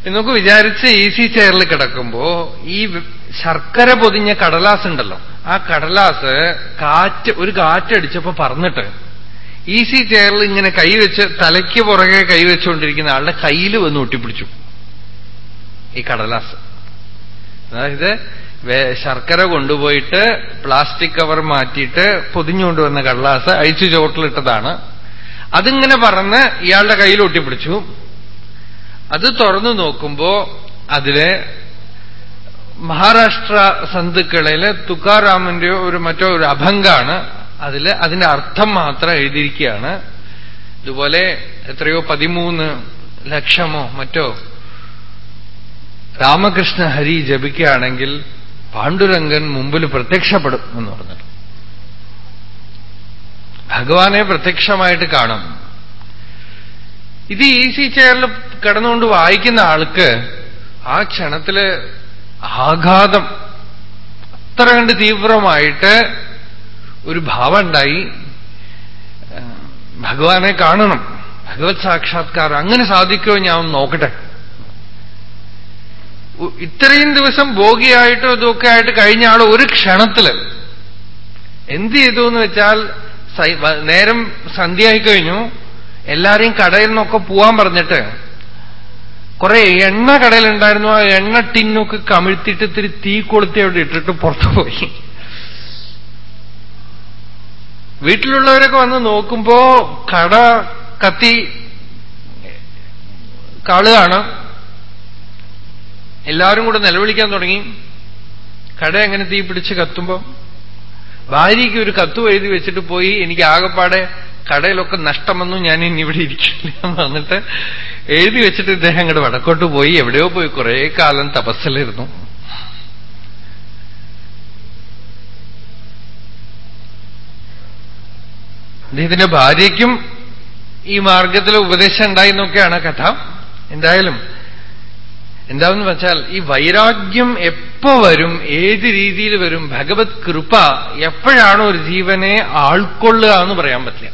എന്നൊക്കെ വിചാരിച്ച് ഈസി ചെയറിൽ കിടക്കുമ്പോ ഈ ശർക്കര പൊതിഞ്ഞ കടലാസ് ഉണ്ടല്ലോ ആ കടലാസ് കാറ്റ് ഒരു കാറ്റടിച്ചപ്പോ പറന്നിട്ട് ഈസി ചെയറിൽ ഇങ്ങനെ കൈവച്ച് തലയ്ക്ക് പുറകെ കൈവച്ചുകൊണ്ടിരിക്കുന്ന ആളുടെ കയ്യിൽ വന്ന് ഒട്ടിപ്പിടിച്ചു. ഈ കടലാസ്. അതായത് ശർക്കര കൊണ്ടുപോയിട്ട് പ്ലാസ്റ്റിക് കവർ മാറ്റിയിട്ട് പൊതിഞ്ഞുകൊണ്ടുവന്ന കടലാസ് അഴിച്ചു ചോട്ടിലിട്ടതാണ് അതിങ്ങനെ പറന്ന് ഇയാളുടെ കയ്യിൽ ഒട്ടിപ്പിടിച്ചു. അത് തുറന്നു നോക്കുമ്പോ അതിൽ മഹാരാഷ്ട്ര സന്തുക്കളിൽ തുക്കാറാമന്റെ ഒരു മറ്റോ ഒരു അഭംഗാണ്. അതിൽ അതിന്റെ അർത്ഥം മാത്രം എഴുതിയിരിക്കുകയാണ്. ഇതുപോലെ എത്രയോ പതിമൂന്ന് ലക്ഷമോ മറ്റോ രാമകൃഷ്ണ ഹരി ജപിക്കുകയാണെങ്കിൽ പാണ്ഡുരംഗൻ മുമ്പിൽ പ്രത്യക്ഷപ്പെടും എന്ന് പറഞ്ഞു ഭഗവാനെ പ്രത്യക്ഷമായിട്ട് കാണും. ഇത് ഈസി ചെയറിൽ കിടന്നുകൊണ്ട് വായിക്കുന്ന ആൾക്ക് ആ ക്ഷണത്തിൽ ആഘാതം അത്ര കണ്ട് തീവ്രമായിട്ട് ഒരു ഭാവം ഉണ്ടായി. ഭഗവാനെ കാണണം. ഭഗവത് സാക്ഷാത്കാരം അങ്ങനെ സാധിക്കുമോ ഞാൻ നോക്കട്ടെ. ഇത്രയും ദിവസം ഭോഗിയായിട്ടോ ഇതൊക്കെ ആയിട്ട് കഴിഞ്ഞ ആൾ ഒരു ക്ഷണത്തിൽ എന്ത് ചെയ്തു എന്ന് വെച്ചാൽ നേരം സന്ധ്യയായി കഴിഞ്ഞു. എല്ലാരെയും കടയിൽ നിന്നൊക്കെ പോവാൻ പറഞ്ഞിട്ട് കുറെ എണ്ണ കടയിലുണ്ടായിരുന്നു. ആ എണ്ണ ടിന്നൊക്കെ കമിഴ്ത്തിയിട്ട് ഇത്തിരി തീ കൊളുത്തി അവിടെ ഇട്ടിട്ട് പുറത്തു പോയി. വീട്ടിലുള്ളവരൊക്കെ വന്ന് നോക്കുമ്പോ കട കത്തി കാളുകയാണ് എല്ലാവരും കൂടെ നിലവിളിക്കാൻ തുടങ്ങി. കട എങ്ങനെ തീ പിടിച്ച് കത്തുമ്പോ? ഭാര്യയ്ക്ക് ഒരു കത്ത് എഴുതി വെച്ചിട്ട് പോയി. എനിക്ക് ആകെപ്പാടെ കടയിലൊക്കെ നഷ്ടമെന്നും ഞാൻ ഇനി ഇവിടെ ഇരിക്കില്ല വന്നിട്ട് എഴുതി വെച്ചിട്ട് ഇദ്ദേഹം അങ്ങോട്ട് വടക്കോട്ട് പോയി. എവിടെയോ പോയി. കുറെ കാലം തപസ്സിലിരുന്നു അദ്ദേഹത്തിന്റെ ഭാര്യയ്ക്കും ഈ മാർഗത്തിലെ ഉപദേശം ഉണ്ടായി എന്നൊക്കെയാണ് കഥ. എന്തായാലും എന്താണെന്ന് വെച്ചാൽ ഈ വൈരാഗ്യം എപ്പോ വരും ഏത് രീതിയിൽ വരും ഭഗവത് കൃപ എപ്പോഴാണ് ഒരു ജീവനെ ആൾക്കൊള്ളുക എന്ന് പറയാൻ പറ്റില്ല.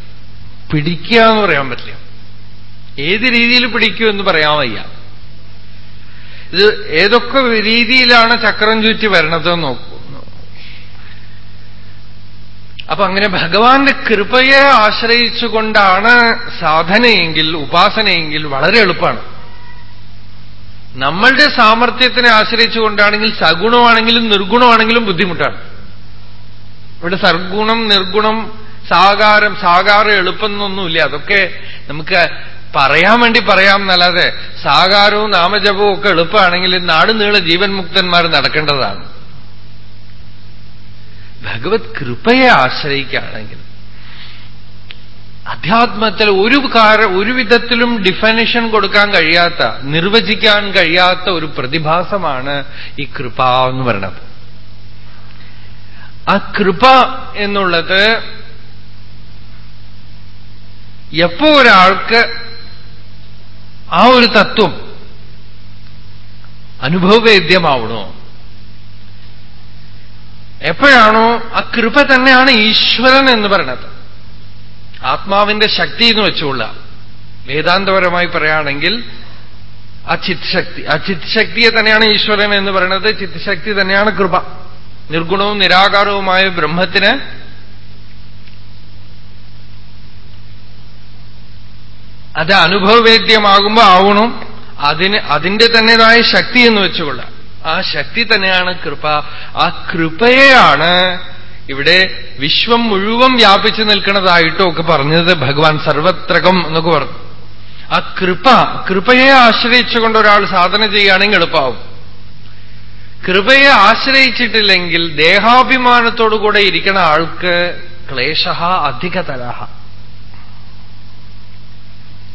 പിടിക്കുക എന്ന് പറയാൻ പറ്റില്ല. ഏത് രീതിയിൽ പിടിക്കൂ എന്ന് പറയാൻ വയ്യ. ഇത് ഏതൊക്കെ രീതിയിലാണ് ചക്രം ചുറ്റി വരണത് നോക്കൂ. അപ്പൊ അങ്ങനെ ഭഗവാന്റെ കൃപയെ ആശ്രയിച്ചുകൊണ്ടാണ് സാധനയെങ്കിൽ ഉപാസനയെങ്കിൽ വളരെ എളുപ്പമാണ്. നമ്മളുടെ സാമർഥ്യത്തിനെ ആശ്രയിച്ചുകൊണ്ടാണെങ്കിൽ സഗുണമാണെങ്കിലും നിർഗുണമാണെങ്കിലും ബുദ്ധിമുട്ടാണ്. ഇവിടെ സർഗുണം നിർഗുണം സാകാരം സാകാരം എളുപ്പം എന്നൊന്നുമില്ല അതൊക്കെ നമുക്ക് പറയാൻ വേണ്ടി പറയാം എന്നല്ലാതെ സാകാരവും നാമജപവും ഒക്കെ എളുപ്പമാണെങ്കിൽ നാട് നീള ജീവൻ മുക്തന്മാർ നടക്കേണ്ടതാണ്. ഭഗവത് കൃപയെ ആശ്രയിക്കുകയാണെങ്കിൽ അധ്യാത്മത്തിൽ ഒരു കാര ഒരു വിധത്തിലും ഡിഫനിഷൻ കൊടുക്കാൻ കഴിയാത്ത നിർവചിക്കാൻ കഴിയാത്ത ഒരു പ്രതിഭാസമാണ് ഈ കൃപ എന്ന് പറയുന്നത്. ആ കൃപ എന്നുള്ളത് എപ്പോ ഒരാൾക്ക് ആ ഒരു തത്വം അനുഭവവേദ്യമാവണോ? എപ്പോഴാണോ ആ കൃപ തന്നെയാണ് ഈശ്വരൻ എന്ന് പറയുന്നത്. ആത്മാവിന്റെ ശക്തി എന്ന് വെച്ചുകൊള്ള. വേദാന്തപരമായി പറയുകയാണെങ്കിൽ ആ ചിത്ശക്തി ആ ചിത്ശക്തിയെ തന്നെയാണ് ഈശ്വരൻ എന്ന് പറയുന്നത്. ചിത്ശക്തി തന്നെയാണ് കൃപ. നിർഗുണവും നിരാകാരവുമായ ബ്രഹ്മത്തിന് അത് അനുഭവവേദ്യമാകുമ്പോ ആവണം. അതിന് അതിന്റെ തന്നെതായ ശക്തി എന്ന് വെച്ചുകൊള്ളാം. ആ ശക്തി തന്നെയാണ് കൃപ. ആ കൃപയെയാണ് ഇവിടെ വിശ്വം മുഴുവൻ വ്യാപിച്ചു നിൽക്കുന്നതായിട്ടോ ഒക്കെ പറഞ്ഞത് ഭഗവാൻ സർവത്രകം എന്നൊക്കെ പറഞ്ഞു. ആ കൃപ കൃപയെ ആശ്രയിച്ചുകൊണ്ട് ഒരാൾ സാധന ചെയ്യുകയാണെങ്കിൽ എളുപ്പമാവും കൃപയെ ആശ്രയിച്ചിട്ടില്ലെങ്കിൽ ദേഹാഭിമാനത്തോടുകൂടെ ഇരിക്കുന്ന ആൾക്ക് ക്ലേശ അധികതരഹ.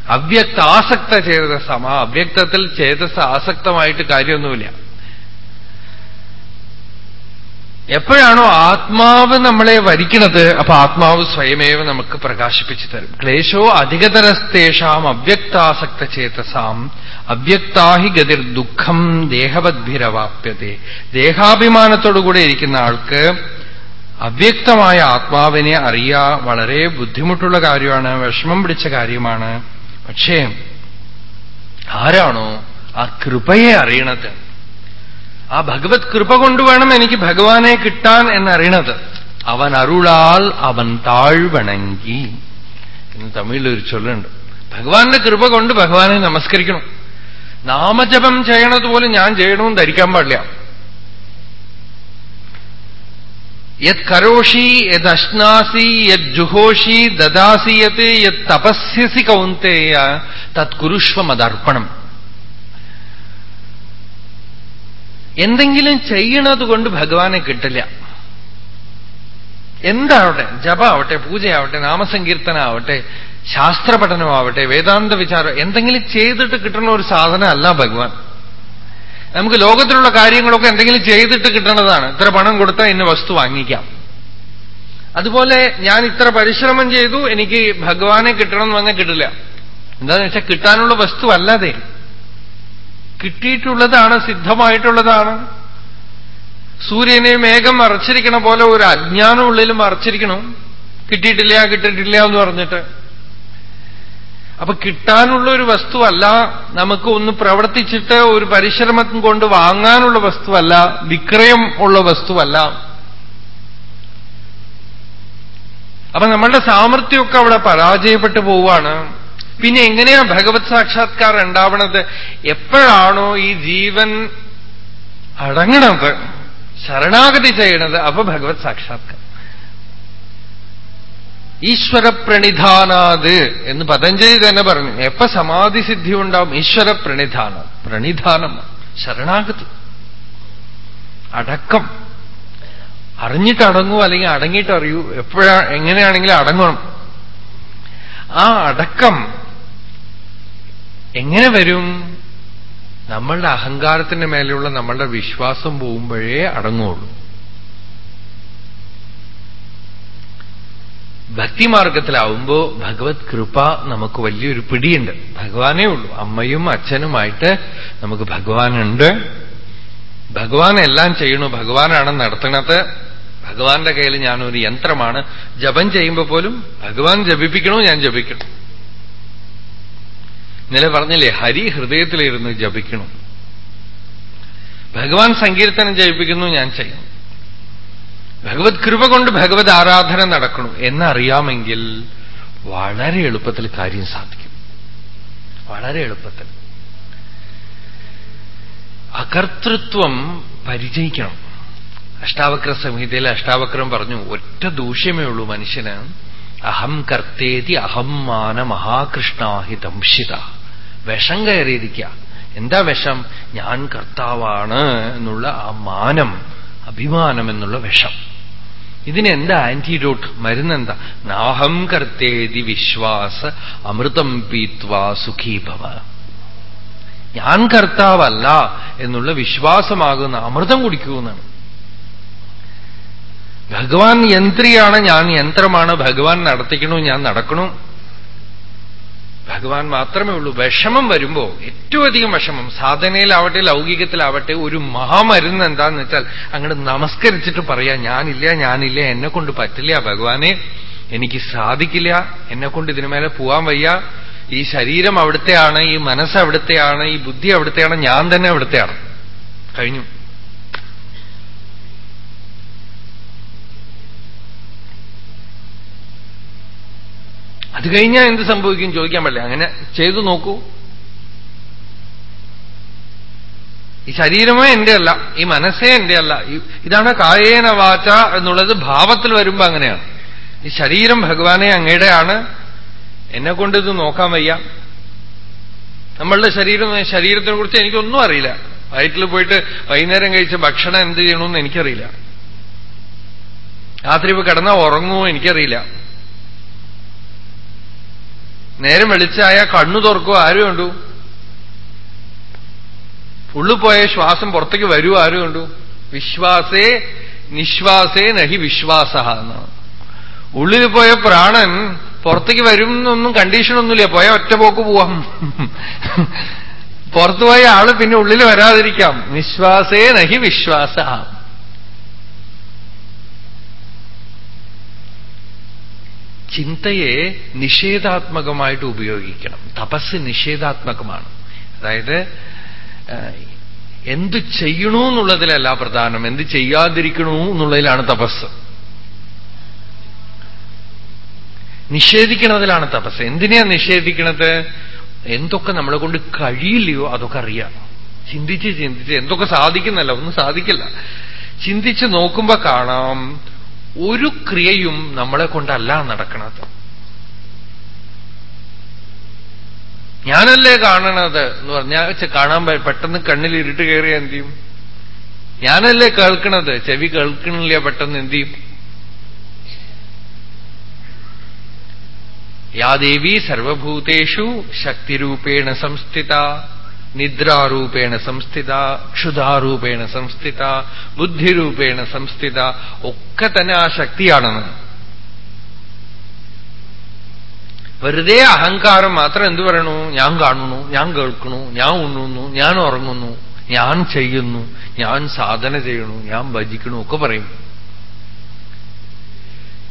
അവ്യക്ത ആസക്ത ചേതസമ അവ്യക്തത്തിൽ ചേതസ് ആസക്തമായിട്ട് കാര്യമൊന്നുമില്ല. എപ്പോഴാണോ ആത്മാവ് നമ്മളെ വരിക്കുന്നത് അപ്പൊ ആത്മാവ് സ്വയമേവ നമുക്ക് പ്രകാശിപ്പിച്ചു തരും. ക്ലേശോ അധികതരസ്തേഷാം അവ്യക്താസക്ത ചേതസാം അവ്യക്താഹി ഗതിർ ദുഃഖം ദേഹവദ്ഭിരവാപ്യത ദേഹാഭിമാനത്തോടുകൂടെ ഇരിക്കുന്ന ആൾക്ക് അവ്യക്തമായ ആത്മാവിനെ അറിയാ വളരെ ബുദ്ധിമുട്ടുള്ള കാര്യമാണ് വിഷമം പിടിച്ച കാര്യമാണ്. പക്ഷേ ആരാണോ ആ കൃപയെ അറിയണത്? ആ ഭഗവത് കൃപ കൊണ്ടുവേണം എനിക്ക് ഭഗവാനെ കിട്ടാൻ എന്നറിയണത്. അവൻ അരുളാൽ അവൻ താഴ്വണങ്കി. എന്ന് തമിഴിൽ ഒരു ചൊല്ലുണ്ട്. ഭഗവാന്റെ കൃപ കൊണ്ട് ഭഗവാനെ നമസ്കരിക്കണം. നാമജപം ചെയ്യണത് പോലെ ഞാൻ ചെയ്യണമെന്ന് ധരിക്കാൻ പാടില്ല. യത് കരോഷി യത് അശ്നാസി യത് ജുഹോഷി ദദാസി യത് തപസ്യസി കൗന്തേയ തത് കുരുഷ്വം എന്തെങ്കിലും ചെയ്യണത് കൊണ്ട് ഭഗവാനെ കിട്ടില്ല. എന്താവട്ടെ? ജപാവട്ടെ പൂജയാവട്ടെ നാമസങ്കീർത്തനാവട്ടെ ശാസ്ത്രപഠനമാവട്ടെ വേദാന്ത വിചാരം എന്തെങ്കിലും ചെയ്തിട്ട് കിട്ടുന്ന ഒരു സാധനം അല്ല ഭഗവാൻ. നമുക്ക് ലോകത്തിലുള്ള കാര്യങ്ങളൊക്കെ എന്തെങ്കിലും ചെയ്തിട്ട് കിട്ടണതാണ്. ഇത്ര പണം കൊടുത്താൽ ഇന്ന വസ്തു വാങ്ങിക്കാം. അതുപോലെ ഞാൻ ഇത്ര പരിശ്രമം ചെയ്തു എനിക്ക് ഭഗവാനെ കിട്ടണം എന്ന് പറഞ്ഞാൽ കിട്ടില്ല. എന്താണെന്ന് വെച്ചാൽ കിട്ടാനുള്ള വസ്തു അല്ലാതെ. കിട്ടിയിട്ടുള്ളതാണ് സിദ്ധമായിട്ടുള്ളതാണ്. സൂര്യനെ മേഘം മറച്ചിരിക്കണ പോലെ ഒരു അജ്ഞാനം ഉള്ളിൽ മറച്ചിരിക്കണം. കിട്ടിയിട്ടില്ല കിട്ടിയിട്ടില്ല എന്ന് പറഞ്ഞിട്ട്. അപ്പൊ കിട്ടാനുള്ള ഒരു വസ്തുവല്ല നമുക്ക് ഒന്ന് പ്രവർത്തിച്ചിട്ട് ഒരു പരിശ്രമം കൊണ്ട് വാങ്ങാനുള്ള വസ്തുവല്ല വിക്രയം ഉള്ള വസ്തുവല്ല. അപ്പൊ നമ്മളുടെ സാമർഥ്യമൊക്കെ അവിടെ പരാജയപ്പെട്ടു പോവാണ് പിന്നെ എങ്ങനെയാ ഭഗവത് സാക്ഷാത്കാരം ഉണ്ടാവണത്? എപ്പോഴാണോ ഈ ജീവൻ അടങ്ങണത് ശരണാഗതി ചെയ്യണത് അപ്പൊ ഭഗവത് സാക്ഷാത്കാരം. ഈശ്വരപ്രണിധാനാത് എന്ന് പതഞ്ജലി തന്നെ പറഞ്ഞു. എപ്പൊ സമാധി സിദ്ധി ഉണ്ടാവും? ഈശ്വര പ്രണിധാനം. പ്രണിധാനം ശരണാഗതി. അടക്കം. അറിഞ്ഞിട്ട് അടങ്ങൂ അല്ലെങ്കിൽ അടങ്ങിയിട്ട് അറിയൂ എപ്പോഴാ എങ്ങനെയാണെങ്കിലും അടങ്ങണം. ആ അടക്കം എങ്ങനെ വരും? നമ്മളുടെ അഹങ്കാരത്തിന് മേലെയുള്ള നമ്മളുടെ വിശ്വാസം പോകുമ്പോഴേ അടങ്ങുള്ളൂ. ഭക്തിമാർഗത്തിലാവുമ്പോ ഭഗവത് കൃപ നമുക്ക് വലിയൊരു പിടിയുണ്ട്. ഭഗവാനേ ഉള്ളൂ. അമ്മയും അച്ഛനുമായിട്ട് നമുക്ക് ഭഗവാനുണ്ട്. ഭഗവാൻ എല്ലാം ചെയ്യണു ഭഗവാനാണ് നടത്തണത് ഭഗവാന്റെ കയ്യിൽ ഞാനൊരു യന്ത്രമാണ്. ജപം ചെയ്യുമ്പോൾ പോലും ഭഗവാൻ ജപിപ്പിക്കണോ? ഞാൻ ജപിക്കണം. ഇന്നലെ പറഞ്ഞില്ലേ ഹരി ഹൃദയത്തിലിരുന്ന് ജപിക്കണം. ഭഗവാൻ സങ്കീർത്തനം ജയിപ്പിക്കുന്നു ഞാൻ ചെയ്യണം ഭഗവത് കൃപ കൊണ്ട് ഭഗവത് ആരാധന നടക്കണം. എന്നറിയാമെങ്കിൽ വളരെ എളുപ്പത്തിൽ കാര്യം സാധിക്കും. വളരെ എളുപ്പത്തിൽ. അകർത്തൃത്വം പരിചയിക്കണം. അഷ്ടാവക്ര സംഹിതയിൽ അഷ്ടാവക്രം പറഞ്ഞു ഒറ്റ ദൂഷ്യമേ ഉള്ളൂ മനുഷ്യന്. അഹം കർത്തേതി അഹം മാന മഹാകൃഷ്ണാഹി ദംശിത. വിഷം കയറിയിരിക്കുക. എന്താ വിഷം? ഞാൻ കർത്താവാണ് എന്നുള്ള ആ മാനം അഭിമാനം എന്നുള്ള വിഷം. ഇതിനെന്താ ആന്റിഡോട്ട് മരുന്നെന്താ നാഹം കർത്തേതി വിശ്വാസ അമൃതം പീത്വാ സുഖീഭവ. ഞാൻ കർത്താവല്ല എന്നുള്ള വിശ്വാസമാകുന്ന അമൃതം കുടിക്കൂ എന്നാണ്. ഭഗവാൻ യന്ത്രിയാണ് ഞാൻ യന്ത്രമാണ് ഭഗവാൻ നടത്തിക്കണു ഞാൻ നടക്കണു. ഭഗവാൻ മാത്രമേ ഉള്ളൂ. വിഷമം വരുമ്പോ ഏറ്റവും അധികം വിഷമം. സാധനയിലാവട്ടെ ലൗകികത്തിലാവട്ടെ ഒരു മഹാമരുന്ന് എന്താന്ന് വെച്ചാൽ അങ്ങോട്ട് നമസ്കരിച്ചിട്ട് പറയാ ഞാനില്ല ഞാനില്ല എന്നെ കൊണ്ട് പറ്റില്ല ഭഗവാനെ. എനിക്ക് സാധിക്കില്ല. എന്നെ കൊണ്ട് ഇതിനു മേലെ പോവാൻ വയ്യ. ഈ ശരീരം അവിടുത്തെയാണ് ഈ മനസ്സ് അവിടുത്തെയാണ് ഈ ബുദ്ധി അവിടുത്തെയാണ് ഞാൻ തന്നെ അവിടുത്തെയാണ്. കഴിഞ്ഞു. അത് കഴിഞ്ഞാൽ എന്ത് സംഭവിക്കും ചോദിക്കാൻ പറ്റില്ല അങ്ങനെ ചെയ്തു നോക്കൂ. ഈ ശരീരമേ എന്റെ അല്ല ഈ മനസ്സേ എന്റെ അല്ല ഇതാണ് കായേന വാച എന്നുള്ളത് ഭാവത്തിൽ വരുമ്പോ അങ്ങനെയാണ്. ഈ ശരീരം ഭഗവാനെ അങ്ങയുടെയാണ്. എന്നെ കൊണ്ട് ഇത് നോക്കാൻ വയ്യ. നമ്മളുടെ ശരീരം ശരീരത്തിനെ കുറിച്ച് എനിക്കൊന്നും അറിയില്ല. വയറ്റിൽ പോയിട്ട് വൈകുന്നേരം കഴിച്ച ഭക്ഷണം എന്ത് ചെയ്യണമെന്ന് എനിക്കറിയില്ല. രാത്രി കിടന്നാൽ ഉറങ്ങുമോ എനിക്കറിയില്ല. നേരം വെളിച്ചായ കണ്ണു തുറക്കോ ആരും ഉള്ളു പോയ ശ്വാസം പുറത്തേക്ക് വരൂ ആരും ഉണ്ടു വിശ്വാസേ നിശ്വാസേ നഹി വിശ്വാസ എന്നാണ് ഉള്ളിൽ പോയ പ്രാണൻ പുറത്തേക്ക് വരും എന്നൊന്നും കണ്ടീഷനൊന്നുമില്ല പോയ ഒറ്റ പോക്ക് പോവാം. പുറത്തുപോയ ആൾ പിന്നെ ഉള്ളിൽ വരാതിരിക്കാം. നിശ്വാസേ നഹി വിശ്വാസ ചിന്തയെ നിഷേധാത്മകമായിട്ട് ഉപയോഗിക്കണം. തപസ് നിഷേധാത്മകമാണ്. അതായത് എന്തു ചെയ്യണു എന്നുള്ളതിലല്ല പ്രധാനം. എന്ത് ചെയ്യാതിരിക്കണു എന്നുള്ളതിലാണ് തപസ്. നിഷേധിക്കണതിലാണ് തപസ്. എന്തിനെയാ നിഷേധിക്കണത്? എന്തൊക്കെ നമ്മളെ കൊണ്ട് കഴിയില്ലയോ അതൊക്കെ അറിയാം. ചിന്തിച്ച് ചിന്തിച്ച് എന്തൊക്കെ സാധിക്കുന്നല്ല ഒന്നും സാധിക്കില്ല. ചിന്തിച്ച് നോക്കുമ്പോ കാണാം. ഒരു ക്രിയയും നമ്മളെ കൊണ്ടല്ല നടക്കണത്. ഞാനല്ലേ കാണണത് എന്ന് പറഞ്ഞാൽ കാണാൻ പെട്ടെന്ന് കണ്ണിൽ ഇരുട്ട് കയറിയ എന്ത് ചെയ്യും? ഞാനല്ലേ കേൾക്കണത്? ചെവി കേൾക്കണില്ല പെട്ടെന്ന് എന്ത് ചെയ്യും? യാ ദേവി സർവഭൂതേഷു ശക്തിരൂപേണ സംസ്ഥിത. നിദ്രാരൂപേണ സംസ്ഥിത ക്ഷുതാരൂപേണ സംസ്ഥിത ബുദ്ധിരൂപേണ സംസ്ഥിത ഒക്കെ തന്നെ ആ ശക്തിയാണെന്ന്. വെറുതെ അഹങ്കാരം മാത്രം എന്തു പറയണു? ഞാൻ കാണുന്നു ഞാൻ കേൾക്കുന്നു ഞാൻ ഉണ്ണുന്നു ഞാൻ ഉറങ്ങുന്നു ഞാൻ ചെയ്യുന്നു ഞാൻ സാധന ചെയ്യണു ഞാൻ ഭജിക്കണു ഒക്കെ പറയും.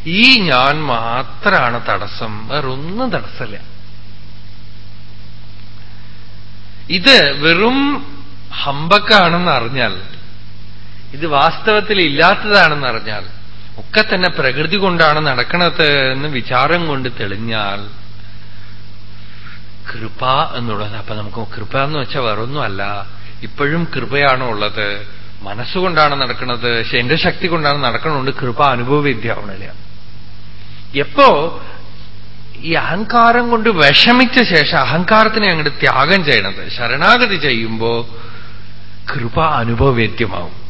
ഈ ഞാൻ മാത്രമാണ് തടസ്സം വേറൊന്നും തടസ്സമില്ല. ഇത് വെറും ഹമ്പക്കാണെന്ന് അറിഞ്ഞാൽ ഇത് വാസ്തവത്തിൽ ഇല്ലാത്തതാണെന്ന് അറിഞ്ഞാൽ ഒക്കെ തന്നെ പ്രകൃതി കൊണ്ടാണ് നടക്കണത് എന്ന് വിചാരം കൊണ്ട് തെളിഞ്ഞാൽ കൃപ എന്നുള്ളത്. അപ്പൊ നമുക്ക് കൃപ എന്ന് വെച്ചാൽ വേറൊന്നുമല്ല. ഇപ്പോഴും കൃപയാണോ ഉള്ളത്. മനസ്സുകൊണ്ടാണ് നടക്കുന്നത് പക്ഷെ എന്റെ ശക്തി കൊണ്ടാണ് നടക്കണമുണ്ട് കൃപ അനുഭവവിദ്യാവണില്ല എപ്പോ ഈ അഹങ്കാരം കൊണ്ട് വിഷമിച്ച ശേഷം അഹങ്കാരത്തിനെ അങ്ങോട്ട് ത്യാഗം ചെയ്യണത്. ശരണാഗതി ചെയ്യുമ്പോ കൃപ അനുഭവവേദ്യമാവും.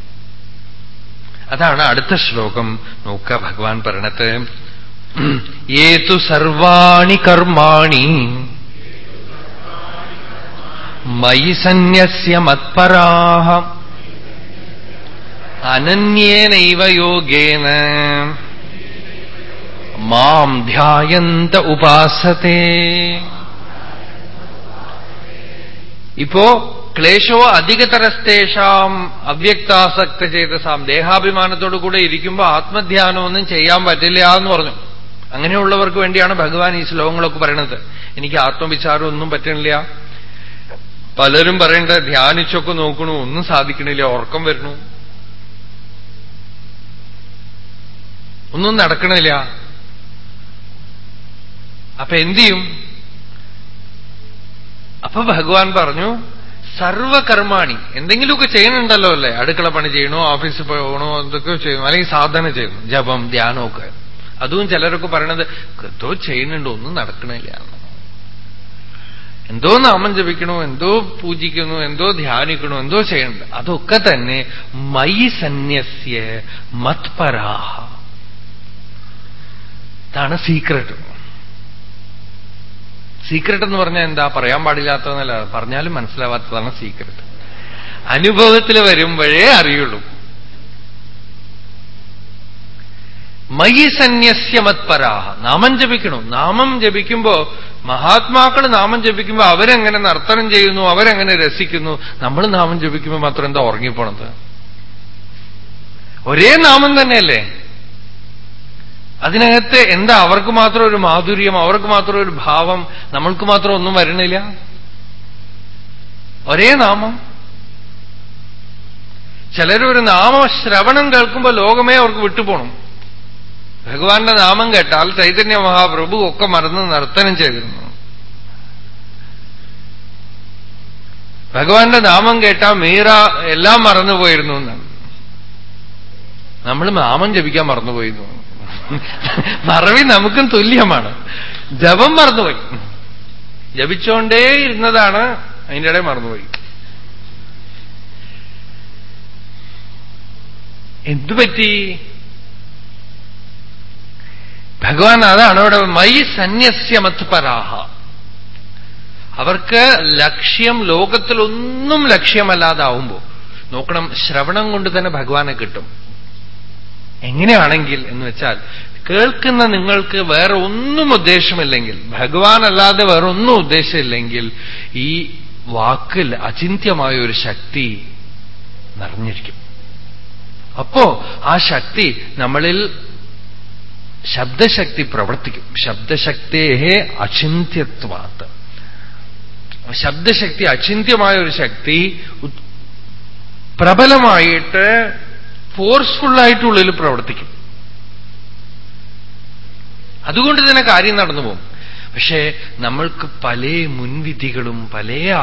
അതാണ് അടുത്ത ശ്ലോകം. നോക്ക ഭഗവാൻ പറയണത്. ഏതു സർവാണി കർമാണി? മയി സന്യസ്യ മത്പരാഹ. അനന്യേനൈവ യോഗേന. മാം ധ്യായന്ത ഉപാസത്തെ. ഇപ്പോ ക്ലേശോ അധികതരസ്തേഷാം അവ്യക്താസക്ത ചേതസാം ദേഹാഭിമാനത്തോടുകൂടെ ഇരിക്കുമ്പോൾ ആത്മധ്യാനമൊന്നും ചെയ്യാൻ പറ്റില്ല എന്ന് പറഞ്ഞു. അങ്ങനെയുള്ളവർക്ക് വേണ്ടിയാണ് ഭഗവാൻ ഈ ശ്ലോകങ്ങളൊക്കെ പറയണത്. എനിക്ക് ആത്മവിചാരം ഒന്നും പറ്റണില്ല. പലരും പറയേണ്ട ധ്യാനിച്ചൊക്കെ നോക്കണു ഒന്നും സാധിക്കണില്ല ഉറക്കം വരണു ഒന്നും നടക്കണില്ല. അപ്പൊ എന്തു ചെയ്യും? അപ്പൊ ഭഗവാൻ പറഞ്ഞു സർവകർമാണി. എന്തെങ്കിലുമൊക്കെ ചെയ്യണുണ്ടല്ലോ അല്ലേ? അടുക്കള പണി ചെയ്യണോ ഓഫീസിൽ പോകണോ എന്തൊക്കെയോ ചെയ്യണോ അല്ലെങ്കിൽ സാധന ചെയ്യണം ജപം ധ്യാനമൊക്കെ അതും ചിലരൊക്കെ പറയണത് എന്തോ ചെയ്യുന്നുണ്ട് ഒന്നും നടക്കണില്ല. എന്തോ നാമം ജപിക്കണോ എന്തോ പൂജിക്കണോ എന്തോ ധ്യാനിക്കണോ എന്തോ ചെയ്യണ്ട അതൊക്കെ തന്നെ മൈ സന്യസ്യ മത്പരാഹ. ഇതാണ് സീക്രട്ട് സീക്രട്ട് എന്ന് പറഞ്ഞാൽ എന്താ പറയാൻ പാടില്ലാത്തതെന്നല്ല പറഞ്ഞാലും മനസ്സിലാവാത്തതാണ് സീക്രട്ട് അനുഭവത്തിൽ വരുമ്പോഴേ അറിയുള്ളൂ. മയി സന്യസ്യ മത്പരാഹ നാമം ജപിക്കണം? നാമം ജപിക്കുമ്പോ മഹാത്മാക്കൾ നാമം ജപിക്കുമ്പോ അവരെങ്ങനെ നർത്തനം ചെയ്യുന്നു അവരെങ്ങനെ രസിക്കുന്നു? നമ്മൾ നാമം ജപിക്കുമ്പോൾ മാത്രം എന്താ ഉറങ്ങിപ്പോണത്? ഒരേ നാമം തന്നെയല്ലേ? അതിനകത്ത് എന്താ അവർക്ക് മാത്രം ഒരു മാധുര്യം അവർക്ക് മാത്രം ഒരു ഭാവം നമ്മൾക്ക് മാത്രം ഒന്നും വരണില്ല ഒരേ നാമം. ചിലരൊരു നാമശ്രവണം കേൾക്കുമ്പോൾ ലോകമേ അവർക്ക് വിട്ടുപോകണം ഭഗവാന്റെ നാമം കേട്ടാൽ ചൈതന്യ മഹാപ്രഭു ഒക്കെ മറന്ന് നർത്തനം ചെയ്തിരുന്നു. ഭഗവാന്റെ നാമം കേട്ടാൽ മീറ എല്ലാം മറന്നുപോയിരുന്നു എന്നാണ്. നമ്മൾ നാമം ജപിക്കാൻ മറന്നുപോയിരുന്നു മറവി നമുക്കും തുല്യമാണ്. ജപം മറന്നുപോയി. ജപിച്ചോണ്ടേ ഇരുന്നതാണ് അതിന്റെ ഇടയിൽ മറന്നുപോയി. എന്തു പറ്റി? ഭഗവാൻ അതാണ് അവിടെ മൈ സന്യസ്യമത്പരാഹ അവർക്ക് ലക്ഷ്യം ലോകത്തിലൊന്നും ലക്ഷ്യമല്ലാതാവുമ്പോ നോക്കണം ശ്രവണം കൊണ്ട് തന്നെ ഭഗവാനെ കിട്ടും. എങ്ങനെയാണെങ്കിൽ എന്ന് വെച്ചാൽ കേൾക്കുന്ന നിങ്ങൾക്ക് വേറെ ഒന്നും ഉദ്ദേശമില്ലെങ്കിൽ ഭഗവാൻ അല്ലാതെ വേറെ ഒന്നും ഉദ്ദേശമില്ലെങ്കിൽ ഈ വാക്കിൽ അചിന്യമായ ഒരു ശക്തി നിറഞ്ഞിരിക്കും. അപ്പോ ആ ശക്തി നമ്മളിൽ ശബ്ദശക്തി പ്രവർത്തിക്കും. ശബ്ദശക്തിയെ അചിന്യത്വാത്ത് ശബ്ദശക്തി അചിന്യമായ ഒരു ശക്തി പ്രബലമായിട്ട് ഫോഴ്സ്ഫുള്ളായിട്ടുള്ളിൽ പ്രവർത്തിക്കും. അതുകൊണ്ട് തന്നെ കാര്യം നടന്നു പോകും. പക്ഷേ നമ്മൾക്ക് പല മുൻവിധികളും പല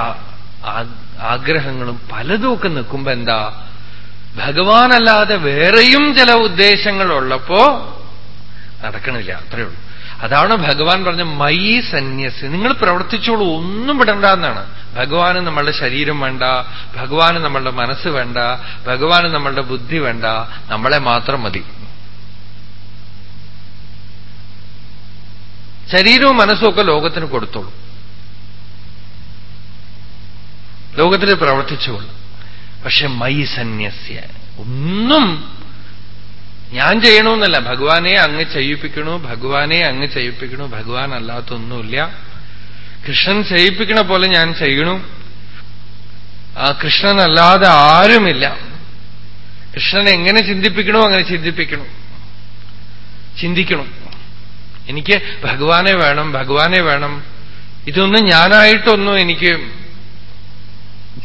ആഗ്രഹങ്ങളും പലതുമൊക്കെ നിൽക്കുമ്പോ എന്താ? ഭഗവാനല്ലാതെ വേറെയും ചില ഉദ്ദേശങ്ങളുള്ളപ്പോ നടക്കണില്ല. അത്രയേ ഉള്ളൂ. അതാണ് ഭഗവാൻ പറഞ്ഞ മൈ സന്യസ്. നിങ്ങൾ പ്രവർത്തിച്ചോളൂ ഒന്നും വിടണ്ട എന്നാണ് ഭഗവാന് നമ്മളുടെ ശരീരം വേണ്ട ഭഗവാന് നമ്മളുടെ മനസ്സ് വേണ്ട ഭഗവാന് നമ്മളുടെ ബുദ്ധി വേണ്ട നമ്മളെ മാത്രം മതി. ശരീരവും മനസ്സും ഒക്കെ ലോകത്തിന് കൊടുത്തോളൂ. ലോകത്തിൽ പ്രവർത്തിച്ചുകൊള്ളു പക്ഷെ മൈ സന്യസ്യ ഒന്നും ഞാൻ ചെയ്യണമെന്നല്ല ഭഗവാനെ അങ്ങ് ചെയ്യിപ്പിക്കണു ഭഗവാനെ അങ്ങ് ചെയ്യിപ്പിക്കണു. ഭഗവാൻ അല്ലാത്തൊന്നുമില്ല. കൃഷ്ണൻ ചെയ്യിപ്പിക്കണ പോലെ ഞാൻ ചെയ്യണു. ആ കൃഷ്ണനല്ലാതെ ആരുമില്ല. കൃഷ്ണൻ എങ്ങനെ ചിന്തിപ്പിക്കണോ അങ്ങനെ ചിന്തിപ്പിക്കണം. ചിന്തിക്കണം. എനിക്ക് ഭഗവാനെ വേണം ഭഗവാനെ വേണം. ഇതൊന്നും ഞാനായിട്ടൊന്നും എനിക്ക്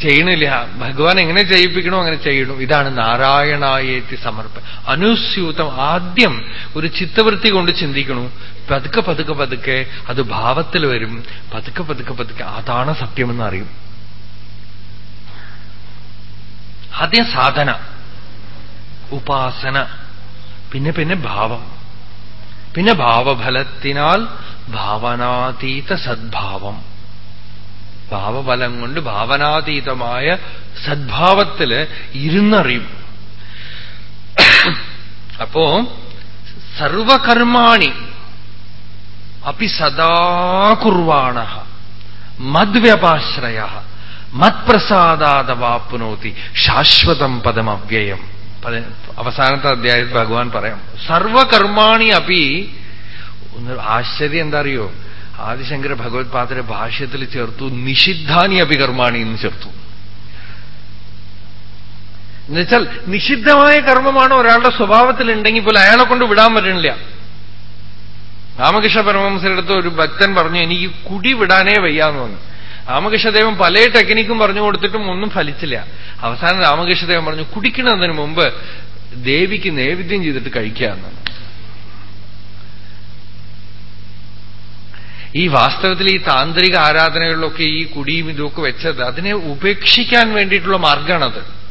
ചെയ്യണില്ല. ഭഗവാൻ എങ്ങനെ ചെയ്യിപ്പിക്കണോ അങ്ങനെ ചെയ്യണം. ഇതാണ് നാരായണായേത്തി സമർപ്പ അനുസ്യൂതം. ആദ്യം ഒരു ചിത്തവൃത്തി കൊണ്ട് ചിന്തിക്കണു. പതുക്കെ പതുക്കെ പതുക്കെ അത് ഭാവത്തിൽ വരും. പതുക്കെ പതുക്കെ പതുക്കെ അതാണ് സത്യമെന്ന് അറിയും. ആദ്യം സാധന. ഉപാസന. പിന്നെ പിന്നെ ഭാവം. പിന്നെ ഭാവഫലത്തിനാൽ ഭാവനാതീത സദ്ഭാവം. ഭാവബലം കൊണ്ട് ഭാവനാതീതമായ സദ്ഭാവത്തിൽ ഇരുന്നറിയും. അപ്പോ സർവകർമാണി അപ്പി സദാ കുർവാണ മദ്വ്യപാശ്രയ മത്പ്രസാദാദവാപ്നോതി ശാശ്വതം പദമവ്യയം. അവസാനത്തെ അധ്യായത്തിൽ ഭഗവാൻ പറയാം സർവകർമാണി അപ്പി ആശ്ചര്യം എന്താ അറിയോ? ആദിശങ്കര ഭഗവത്പാദര ഭാഷ്യത്തിൽ ചേർത്തു. നിഷിദ്ധാനി അഭികർമാണി എന്ന് ചേർത്തു. എന്നുവെച്ചാൽ നിഷിദ്ധമായ കർമ്മമാണ് ഒരാളുടെ സ്വഭാവത്തിലുണ്ടെങ്കിൽ പോലും അയാളെ കൊണ്ട് വിടാൻ പറ്റണില്ല. രാമകൃഷ്ണ അടുത്ത് ഒരു ഭക്തൻ പറഞ്ഞു എനിക്ക് കുടി വിടാനേ വയ്യാന്ന് പറഞ്ഞു. രാമകൃഷ്ണദേവൻ പല ടെക്നിക്കും പറഞ്ഞു കൊടുത്തിട്ടും ഒന്നും ഫലിച്ചില്ല. അവസാനം രാമകൃഷ്ണദേവൻ പറഞ്ഞു കുടിക്കുന്നതിന് മുമ്പ് ദേവിക്ക് നൈവേദ്യം ചെയ്തിട്ട് കഴിക്കുക എന്നാണ് ഈ വാസ്തവത്തിൽ ഈ താന്ത്രിക ആരാധനകളിലൊക്കെ ഈ കുടിയും ഇതുമൊക്കെ വെച്ചത് അതിനെ ഉപേക്ഷിക്കാൻ വേണ്ടിയിട്ടുള്ള മാർഗമാണത്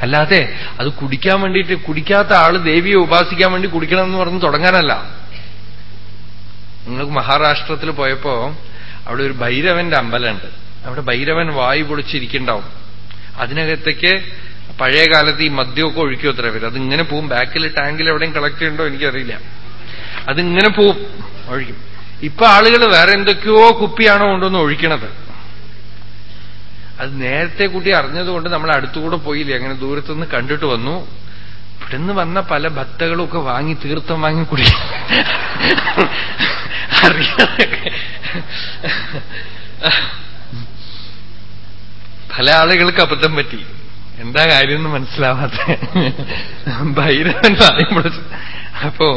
അല്ലാതെ അത് കുടിക്കാൻ വേണ്ടിയിട്ട് കുടിക്കാത്ത ആൾ ദേവിയെ ഉപാസിക്കാൻ വേണ്ടി കുടിക്കണം എന്ന് പറഞ്ഞ് തുടങ്ങാനല്ല. നിങ്ങൾക്ക് മഹാരാഷ്ട്രത്തിൽ പോയപ്പോ അവിടെ ഒരു ഭൈരവന്റെ അമ്പലമുണ്ട്. അവിടെ ഭൈരവൻ വായു പൊളിച്ചിരിക്കണ്ടാവും അതിനകത്തേക്ക് പഴയ കാലത്ത് ഈ മദ്യമൊക്കെ ഒഴിക്കും അത്ര പേര്. അതിങ്ങനെ പോവും. ബാക്കിൽ ടാങ്കിൽ എവിടെയും കളക്ട് ചെയ്യണ്ടോ എനിക്കറിയില്ല. അതിങ്ങനെ പോവും. ഒഴിക്കും ഇപ്പൊ ആളുകൾ വേറെ എന്തൊക്കെയോ കുപ്പിയാണോ കൊണ്ടൊന്ന് ഒഴിക്കണത്. അത് നേരത്തെ കുട്ടി അറിഞ്ഞതുകൊണ്ട് നമ്മൾ അടുത്തുകൂടെ പോയില്ലേ അങ്ങനെ ദൂരത്തുനിന്ന് കണ്ടിട്ട് വന്നു. ഇവിടുന്ന് വന്ന പല ഭക്തകളും ഒക്കെ വാങ്ങി തീർത്ഥം വാങ്ങി കുടി അറിയാതൊക്കെ. പല ആളുകൾക്ക് അബദ്ധം പറ്റി. എന്താ കാര്യമൊന്നും മനസ്സിലാവാത്ത ഭൈരവൻ പറയുമ്പോൾ അപ്പോ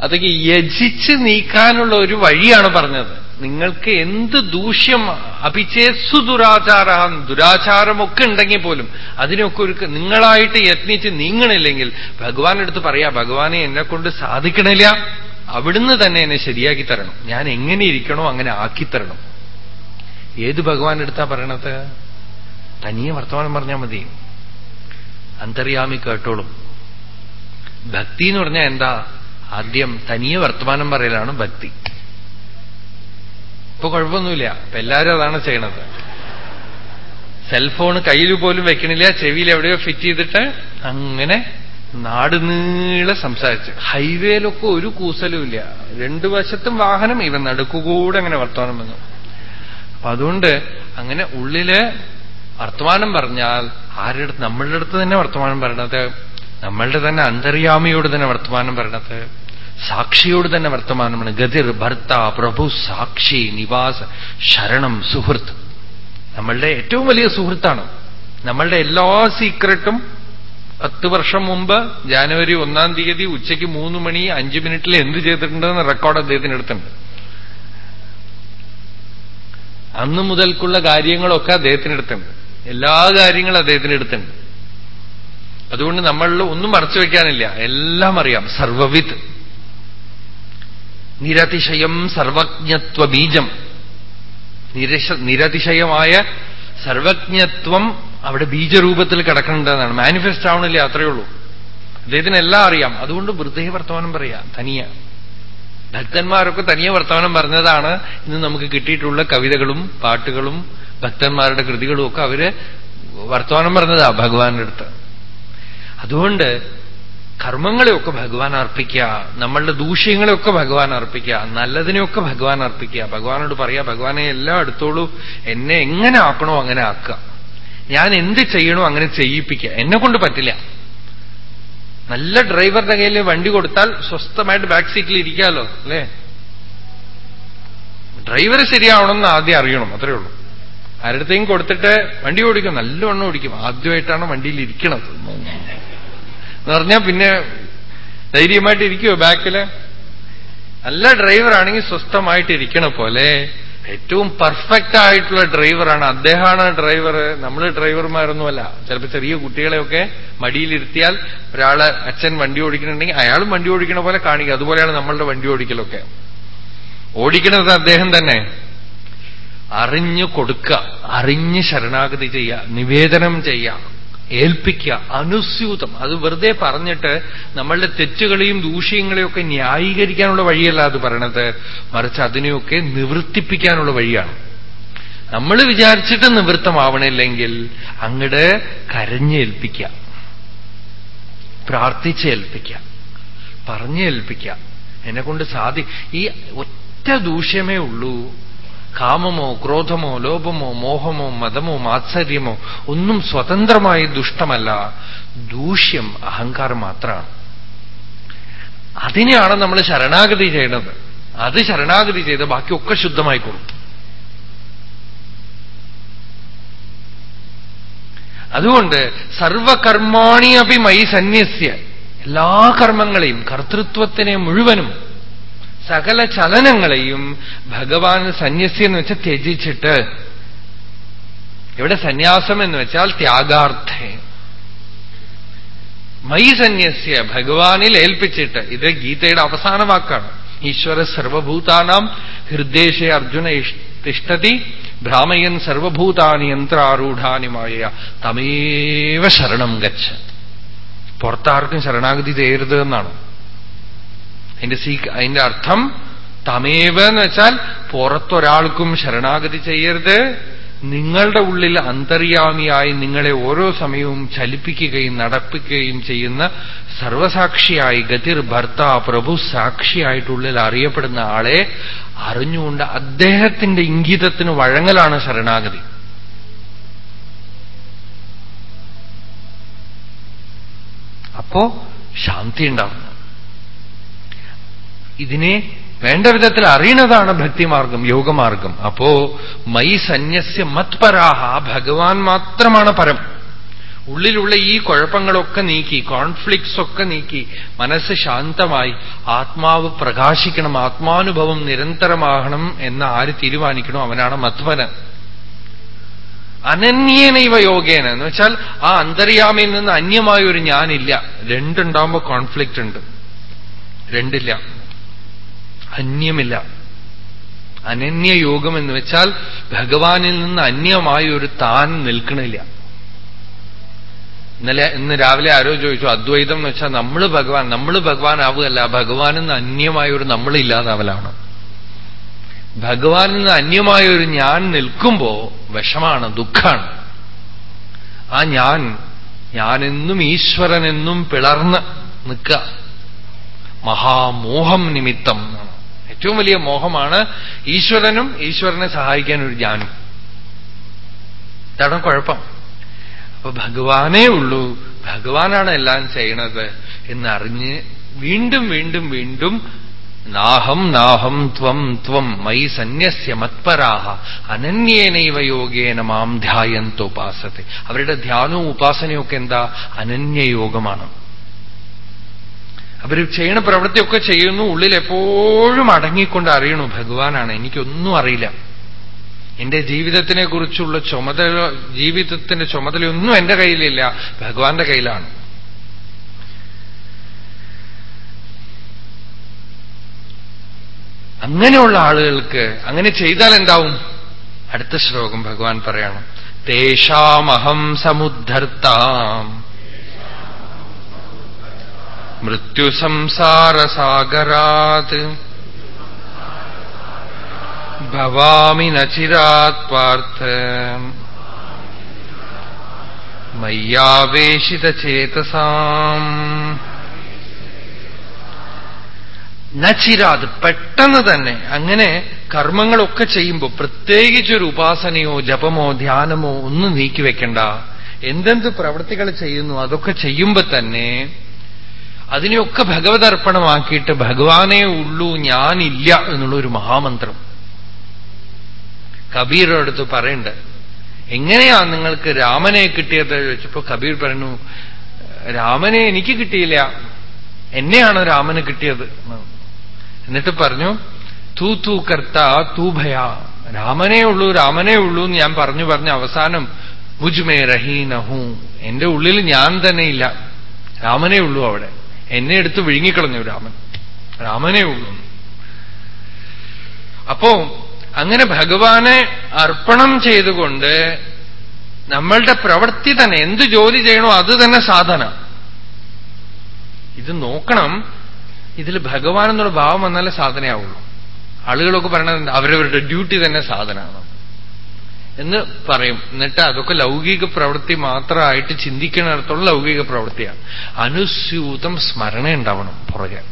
അതൊക്കെ യജിച്ച് നീക്കാനുള്ള ഒരു വഴിയാണ് പറഞ്ഞത്. നിങ്ങൾക്ക് എന്ത് ദൂഷ്യം അഭിചേത്സു ദുരാചാര ദുരാചാരമൊക്കെ ഉണ്ടെങ്കിൽ പോലും അതിനൊക്കെ ഒരു നിങ്ങളായിട്ട് യത്നിച്ച് നീങ്ങണില്ലെങ്കിൽ ഭഗവാൻ എടുത്ത് പറയാ ഭഗവാനെ എന്നെ കൊണ്ട് സാധിക്കണില്ല. അവിടുന്ന് തന്നെ എന്നെ ശരിയാക്കി തരണം. ഞാൻ എങ്ങനെ ഇരിക്കണോ അങ്ങനെ ആക്കിത്തരണം ഏത് ഭഗവാൻ എടുത്താ പറയണത്? തനിയെ വർത്തമാനം പറഞ്ഞാൽ മതി. അന്തര്യാമി കേട്ടോളും. ഭക്തി എന്ന് പറഞ്ഞാൽ എന്താ? ആദ്യം തനിയെ വർത്തമാനം പറയലാണ് ഭക്തി. ഇപ്പൊ കുഴപ്പമൊന്നുമില്ല. ഇപ്പൊ എല്ലാവരും അതാണ് ചെയ്യണത്. സെൽഫോൺ കയ്യിൽ പോലും വെക്കണില്ല. ചെവിയിൽ എവിടെയോ ഫിറ്റ് ചെയ്തിട്ട് അങ്ങനെ നാടുനീളെ സംസാരിച്ച്. ഹൈവേയിലൊക്കെ ഒരു കൂസലുമില്ല രണ്ടു വശത്തും വാഹനം ഇവൻ നടുക്കുകൂടെ അങ്ങനെ വർത്തമാനം വന്നു. അപ്പൊ അതുകൊണ്ട് അങ്ങനെ ഉള്ളിൽ വർത്തമാനം പറഞ്ഞാൽ ആരുടെ നമ്മളുടെ അടുത്ത് തന്നെ വർത്തമാനം പറയണത് നമ്മളുടെ തന്നെ അന്തര്യാമിയോട് തന്നെ വർത്തമാനം പറയണത്. സാക്ഷിയോട് തന്നെ വർത്തമാനമാണ്. ഗതിർ ഭർത്ത പ്രഭു സാക്ഷി നിവാസ ശരണം സുഹൃത്ത്. നമ്മളുടെ ഏറ്റവും വലിയ സുഹൃത്താണ്. നമ്മളുടെ എല്ലാ സീക്രട്ടും പത്ത് വർഷം മുമ്പ് ജാനുവരി ഒന്നാം തീയതി ഉച്ചയ്ക്ക് മൂന്ന് മണി അഞ്ച് മിനിറ്റിൽ എന്ത് ചെയ്തിട്ടുണ്ടെന്ന് റെക്കോർഡ് അദ്ദേഹത്തിന് എടുത്തിട്ടുണ്ട് അന്ന് മുതൽക്കുള്ള കാര്യങ്ങളൊക്കെ അദ്ദേഹത്തിന് എടുത്തിട്ടുണ്ട് എല്ലാ കാര്യങ്ങളും അദ്ദേഹത്തിന് എടുത്തിട്ടുണ്ട് അതുകൊണ്ട് നമ്മളിൽ ഒന്നും മറച്ചു വയ്ക്കാനില്ല എല്ലാം അറിയാം. സർവവിത്ത് നിരതിശയം സർവജ്ഞത്വ ബീജം നിരതിശയമായ സർവജ്ഞത്വം അവിടെ ബീജരൂപത്തിൽ കിടക്കേണ്ടതാണ് മാനിഫെസ്റ്റ് ആവണില്ല അത്രയേ ഉള്ളൂ. അദ്ദേഹത്തിന് എല്ലാം അറിയാം. അതുകൊണ്ട് വൃദ്ധയെ വർത്തമാനം പറയാ. തനിയ. ഭക്തന്മാരൊക്കെ തനിയെ വർത്തമാനം പറഞ്ഞതാണ്. ഇന്ന് നമുക്ക് കിട്ടിയിട്ടുള്ള കവിതകളും പാട്ടുകളും ഭക്തന്മാരുടെ കൃതികളും ഒക്കെ അവർ വർത്തമാനം പറഞ്ഞതാ ഭഗവാന്റെ അടുത്ത്. അതുകൊണ്ട് കർമ്മങ്ങളെയൊക്കെ ഭഗവാൻ അർപ്പിക്കുക നമ്മളുടെ ദൂഷ്യങ്ങളെയൊക്കെ ഭഗവാൻ അർപ്പിക്കുക നല്ലതിനെയൊക്കെ ഭഗവാൻ അർപ്പിക്കുക. ഭഗവാനോട് പറയാ ഭഗവാനെ എല്ലാം എടുത്തോളൂ. എന്നെ എങ്ങനെ ആക്കണോ അങ്ങനെ ആക്കുക. ഞാൻ എന്ത് ചെയ്യണോ അങ്ങനെ ചെയ്യിപ്പിക്കുക. എന്നെ കൊണ്ട് പറ്റില്ല. നല്ല ഡ്രൈവറുടെ കയ്യിൽ വണ്ടി കൊടുത്താൽ സ്വസ്ഥമായിട്ട് ബാക്ക് സീറ്റിൽ ഇരിക്കാമല്ലോ അല്ലേ? ഡ്രൈവർ ശരിയാവണമെന്ന് ആദ്യം അറിയണം അത്രേ ഉള്ളൂ. ആരുടെയും കൊടുത്തിട്ട് വണ്ടി ഓടിക്കും നല്ലവണ്ണം ഓടിക്കും. ആദ്യമായിട്ടാണ് വണ്ടിയിൽ ഇരിക്കണത്. എന്ന് പറഞ്ഞാൽ പിന്നെ ധൈര്യമായിട്ട് ഇരിക്കുമോ ബാക്കിൽ? നല്ല ഡ്രൈവറാണെങ്കിൽ സ്വസ്ഥമായിട്ടിരിക്കണ പോലെ ഏറ്റവും പെർഫെക്റ്റ് ആയിട്ടുള്ള ഡ്രൈവറാണ്. അദ്ദേഹമാണ് ഡ്രൈവർ നമ്മൾ ഡ്രൈവർമാരൊന്നുമല്ല. ചിലപ്പോൾ ചെറിയ കുട്ടികളെയൊക്കെ മടിയിലിരുത്തിയാൽ ഒരാൾ അച്ഛൻ വണ്ടി ഓടിക്കുന്നുണ്ടെങ്കിൽ അയാളും വണ്ടി ഓടിക്കണ പോലെ കാണിക്കുക അതുപോലെയാണ് നമ്മളുടെ വണ്ടി ഓടിക്കലൊക്കെ. ഓടിക്കുന്നത് അദ്ദേഹം തന്നെ. അറിഞ്ഞു കൊടുക്കുക. അറിഞ്ഞ് ശരണാഗതി ചെയ്യുക. നിവേദനം ചെയ്യുക. ഏൽപ്പിക്കുക അനുസ്യൂതം. അത് വെറുതെ പറഞ്ഞിട്ട് നമ്മളുടെ തെറ്റുകളെയും ദൂഷ്യങ്ങളെയും ഒക്കെ ന്യായീകരിക്കാനുള്ള വഴിയല്ല അത് പറയണത്. മറിച്ച് അതിനെയൊക്കെ നിവൃത്തിപ്പിക്കാനുള്ള വഴിയാണ്. നമ്മൾ വിചാരിച്ചിട്ട് നിവൃത്തമാവണില്ലെങ്കിൽ അങ്ങട് കരഞ്ഞേൽപ്പിക്കുക. പ്രാർത്ഥിച്ചേൽപ്പിക്കുക. പറഞ്ഞേൽപ്പിക്കുക. എന്നെ കൊണ്ട് സാധി ഈ ഒറ്റ ദൂഷ്യമേ ഉള്ളൂ. കാമമോ ക്രോധമോ ലോപമോ മോഹമോ മതമോ മാത്സര്യമോ ഒന്നും സ്വതന്ത്രമായി ദുഷ്ടമല്ല. ദൂഷ്യം അഹങ്കാരം മാത്രമാണ്. അതിനെയാണ് നമ്മൾ ശരണാഗതി ചെയ്യുന്നത് അത് ശരണാഗതി ചെയ്ത് ബാക്കിയൊക്കെ ശുദ്ധമായി കൊടുക്കും. അതുകൊണ്ട് സർവകർമാണി അഭി മൈ സന്യസ്യ. എല്ലാ കർമ്മങ്ങളെയും കർത്തൃത്വത്തിനെ മുഴുവനും സകല ചലനങ്ങളെയും ഭഗവാൻ സന്യസി എന്ന് വെച്ചാൽ ത്യജിച്ചിട്ട് ഇവിടെ സന്യാസം എന്ന് വെച്ചാൽ ത്യാഗാർത്ഥേ. മൈ സന്യസ്യ ഭഗവാനിൽ ഏൽപ്പിച്ചിട്ട് ഇത് ഗീതയുടെ അവസാന വാക്കാണ്. ഈശ്വര സർവഭൂതാനാം ഹൃദ്ദേശേ അർജുന തിഷ്ടതി ഭ്രാമയൻ സർവഭൂതാനി യന്ത്രാരൂഢാനി മായ തമേവ ശരണം ഗച്ഛ. പുറത്താർക്കും ശരണാഗതി ചെയ്യരുത് എന്നാണ്. അതിന്റെ സീ അതിന്റെ അർത്ഥം തമേവ എന്ന് വെച്ചാൽ പുറത്തൊരാൾക്കും ശരണാഗതി ചെയ്യരുത്. നിങ്ങളുടെ ഉള്ളിൽ അന്തര്യാമിയായി നിങ്ങളെ ഓരോ സമയവും ചലിപ്പിക്കുകയും നടപ്പിക്കുകയും ചെയ്യുന്ന സർവസാക്ഷിയായി ഗതിർ ഭർത്ത പ്രഭു സാക്ഷിയായിട്ടുള്ളിൽ അറിയപ്പെടുന്ന ആളെ അറിഞ്ഞുകൊണ്ട് അദ്ദേഹത്തിന്റെ ഇംഗിതത്തിന് വഴങ്ങലാണ് ശരണാഗതി. അപ്പോ ശാന്തി ഉണ്ടാവുന്നു. ഇതിനെ വേണ്ട വിധത്തിൽ അറിയണതാണ് ഭക്തിമാർഗം യോഗമാർഗം. അപ്പോ മൈ സന്യസ്യ മത്പരാഹ ഭഗവാൻ മാത്രമാണ് പരം. ഉള്ളിലുള്ള ഈ കുഴപ്പങ്ങളൊക്കെ നീക്കി കോൺഫ്ലിക്ട്സ് ഒക്കെ നീക്കി മനസ്സ് ശാന്തമായി ആത്മാവ് പ്രകാശിക്കണം ആത്മാനുഭവം നിരന്തരമാകണം എന്ന് ആര് തീരുമാനിക്കണോ അവനാണ് മധ്വന് അനന്യേനൈവ യോഗേന. എന്ന് വെച്ചാൽ ആ അന്തര്യാമയിൽ നിന്ന് അന്യമായ ഒരു ഞാനില്ല. രണ്ടുണ്ടാവുമ്പോ കോൺഫ്ലിക്ട് ഉണ്ട് രണ്ടില്ല. അന്യമില്ല. അനന്യയോഗം എന്ന് വെച്ചാൽ ഭഗവാനിൽ നിന്ന് അന്യമായ ഒരു താൻ നിൽക്കണില്ല. ഇന്നലെ ഇന്ന് രാവിലെ ആരോ ചോദിച്ചു അദ്വൈതം എന്ന് വെച്ചാൽ നമ്മൾ ഭഗവാൻ നമ്മൾ ഭഗവാൻ ആവുകയല്ല ഭഗവാനിൽ നിന്ന് അന്യമായ ഒരു നമ്മൾ ഇല്ലാതാവലാണ് ഭഗവാനിൽ നിന്ന് അന്യമായ ഒരു ഞാൻ നിൽക്കുമ്പോ വിഷമാണ് ദുഃഖാണ് ആ ഞാൻ ഞാനെന്നും ഈശ്വരനെന്നും പിളർന്ന് നിൽക്കുക. മഹാമോഹം നിമിത്തം. ഏറ്റവും വലിയ മോഹമാണ് ഈശ്വരനും ഈശ്വരനെ സഹായിക്കാൻ ഒരു ജ്ഞാനം. ഇതാണ് കുഴപ്പം. അപ്പൊ ഭഗവാനേ ഉള്ളൂ ഭഗവാനാണ് എല്ലാം ചെയ്യണത് എന്നറിഞ്ഞ് വീണ്ടും വീണ്ടും വീണ്ടും നാഹം നാഹം ത്വം ത്വം മൈ സന്യസ്യ മത്പരാഹ അനന്യേനൈവ യോഗേന മാം ധ്യായന്തോപാസത്തെ അവരുടെ ധ്യാനവും ഉപാസനയൊക്കെ എന്താ? അനന്യയോഗമാണ്. അവർ ചെയ്യണ പ്രവൃത്തിയൊക്കെ ചെയ്യുന്നു ഉള്ളിൽ എപ്പോഴും അടങ്ങിക്കൊണ്ട് അറിയണു ഭഗവാനാണ് എനിക്കൊന്നും അറിയില്ല. എന്റെ ജീവിതത്തിനെ കുറിച്ചുള്ള ചുമതല ജീവിതത്തിന്റെ ചുമതലയൊന്നും എന്റെ കയ്യിലില്ല ഭഗവാന്റെ കയ്യിലാണ്. അങ്ങനെയുള്ള ആളുകൾക്ക് അങ്ങനെ ചെയ്താൽ എന്താവും? അടുത്ത ശ്ലോകം ഭഗവാൻ പറയണം തേഷാമഹം സമുദ്ധർത്താം. മൃത്യുസംസാരസാഗരാത്. ഭവാമി നചിരാത് പാർത്ഥ മയ്യാവേശിതചേതസാം. നചിരാത് പെട്ടെന്ന് തന്നെ അങ്ങനെ കർമ്മങ്ങളൊക്കെ ചെയ്യുമ്പോൾ പ്രത്യേകിച്ചൊരു ഉപാസനയോ ജപമോ ധ്യാനമോ ഒന്നും നീക്കിവെക്കണ്ട. എന്തെന്ത് പ്രവൃത്തികൾ ചെയ്യുന്നു അതൊക്കെ ചെയ്യുമ്പോൾ തന്നെ അതിനെയൊക്കെ ഭഗവതർപ്പണമാക്കിയിട്ട് ഭഗവാനേ ഉള്ളൂ ഞാനില്ല എന്നുള്ള ഒരു മഹാമന്ത്രം. കബീറുടെ അടുത്ത് പറയണ്ട എങ്ങനെയാ നിങ്ങൾക്ക് രാമനെ കിട്ടിയത്? ചോദിച്ചപ്പോ കബീർ പറഞ്ഞു രാമനെ എനിക്ക് കിട്ടിയില്ല എന്നെയാണ് രാമന് കിട്ടിയത്? എന്നിട്ട് പറഞ്ഞു തൂ തൂ കർത്ത തൂ ഭയ രാമനേ ഉള്ളൂ രാമനേ ഉള്ളൂ എന്ന് ഞാൻ പറഞ്ഞു പറഞ്ഞ അവസാനം ഭുജ്മേ റഹീനഹു എന്റെ ഉള്ളിൽ ഞാൻ തന്നെ ഇല്ല രാമനേ ഉള്ളൂ അവിടെ. എന്നെ എടുത്ത് വിഴുങ്ങിക്കളഞ്ഞു രാമൻ. രാമനെ ഉള്ളൂ. അപ്പോ അങ്ങനെ ഭഗവാനെ അർപ്പണം ചെയ്തുകൊണ്ട് നമ്മളുടെ പ്രവൃത്തി തന്നെ എന്ത് ജോലി ചെയ്യണോ അത് തന്നെ സാധന. ഇത് നോക്കണം ഇതിൽ ഭഗവാൻ എന്നുള്ള ഭാവം വന്നാലേ സാധനയാവുള്ളൂ. ആളുകളൊക്കെ പറയണത് അവരവരുടെ ഡ്യൂട്ടി തന്നെ സാധനമാണ് എന്ന് പറയും. എന്നിട്ട് അതൊക്കെ ലൗകിക പ്രവൃത്തി മാത്രമായിട്ട് ചിന്തിക്കുന്നിടത്തോളം ലൗകിക പ്രവൃത്തിയാണ്. അനുസ്യൂതം സ്മരണ ഉണ്ടാവണം പുറകെ.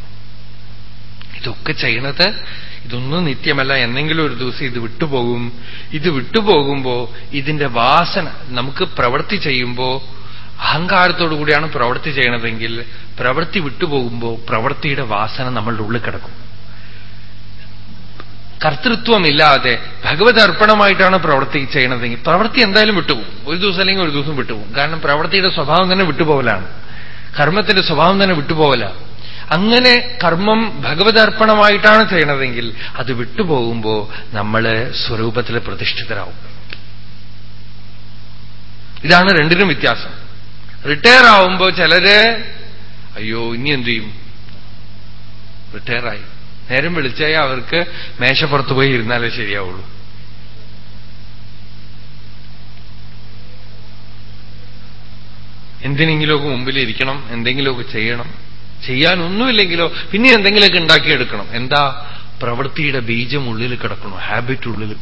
ഇതൊക്കെ ചെയ്യണത് ഇതൊന്നും നിത്യമല്ല. എന്നെങ്കിലും ഒരു ദിവസം ഇത് വിട്ടുപോകും. ഇത് വിട്ടുപോകുമ്പോ ഇതിന്റെ വാസന നമുക്ക് പ്രവൃത്തി ചെയ്യുമ്പോ അഹങ്കാരത്തോടു കൂടിയാണ് പ്രവൃത്തി ചെയ്യണതെങ്കിൽ പ്രവൃത്തി വിട്ടുപോകുമ്പോ പ്രവൃത്തിയുടെ വാസന നമ്മളുടെ ഉള്ളിൽ കിടക്കും. കർത്തൃത്വമില്ലാതെ ഭഗവത് അർപ്പണമായിട്ടാണ് പ്രവൃത്തി ചെയ്യണതെങ്കിൽ പ്രവൃത്തി എന്തായാലും വിട്ടുപോകും. ഒരു ദിവസം അല്ലെങ്കിൽ ഒരു ദിവസം വിട്ടുപോകും. കാരണം പ്രവൃത്തിയുടെ സ്വഭാവം തന്നെ വിട്ടുപോകലാണ്. കർമ്മത്തിന്റെ സ്വഭാവം തന്നെ വിട്ടുപോകല. അങ്ങനെ കർമ്മം ഭഗവതർപ്പണമായിട്ടാണ് ചെയ്യണതെങ്കിൽ അത് വിട്ടുപോകുമ്പോ നമ്മൾ സ്വരൂപത്തിൽ പ്രതിഷ്ഠിതരാവും. ഇതാണ് രണ്ടിനും വ്യത്യാസം. റിട്ടയർ ആവുമ്പോ ചിലര് അയ്യോ ഇനി എന്തു ചെയ്യും? റിട്ടയറായി. നേരം വിളിച്ചാൽ അവർക്ക് മേശപ്പുറത്ത് പോയി ഇരുന്നാലേ ശരിയാവുള്ളൂ. എന്തിനെങ്കിലുമൊക്കെ മുമ്പിൽ ഇരിക്കണം എന്തെങ്കിലുമൊക്കെ ചെയ്യണം. ചെയ്യാനൊന്നുമില്ലെങ്കിലോ പിന്നെ എന്തെങ്കിലുമൊക്കെ ഉണ്ടാക്കിയെടുക്കണം. എന്താ? പ്രവൃത്തിയുടെ ബീജം ഉള്ളിൽ കിടക്കണം ഹാബിറ്റ് ഉള്ളിൽ.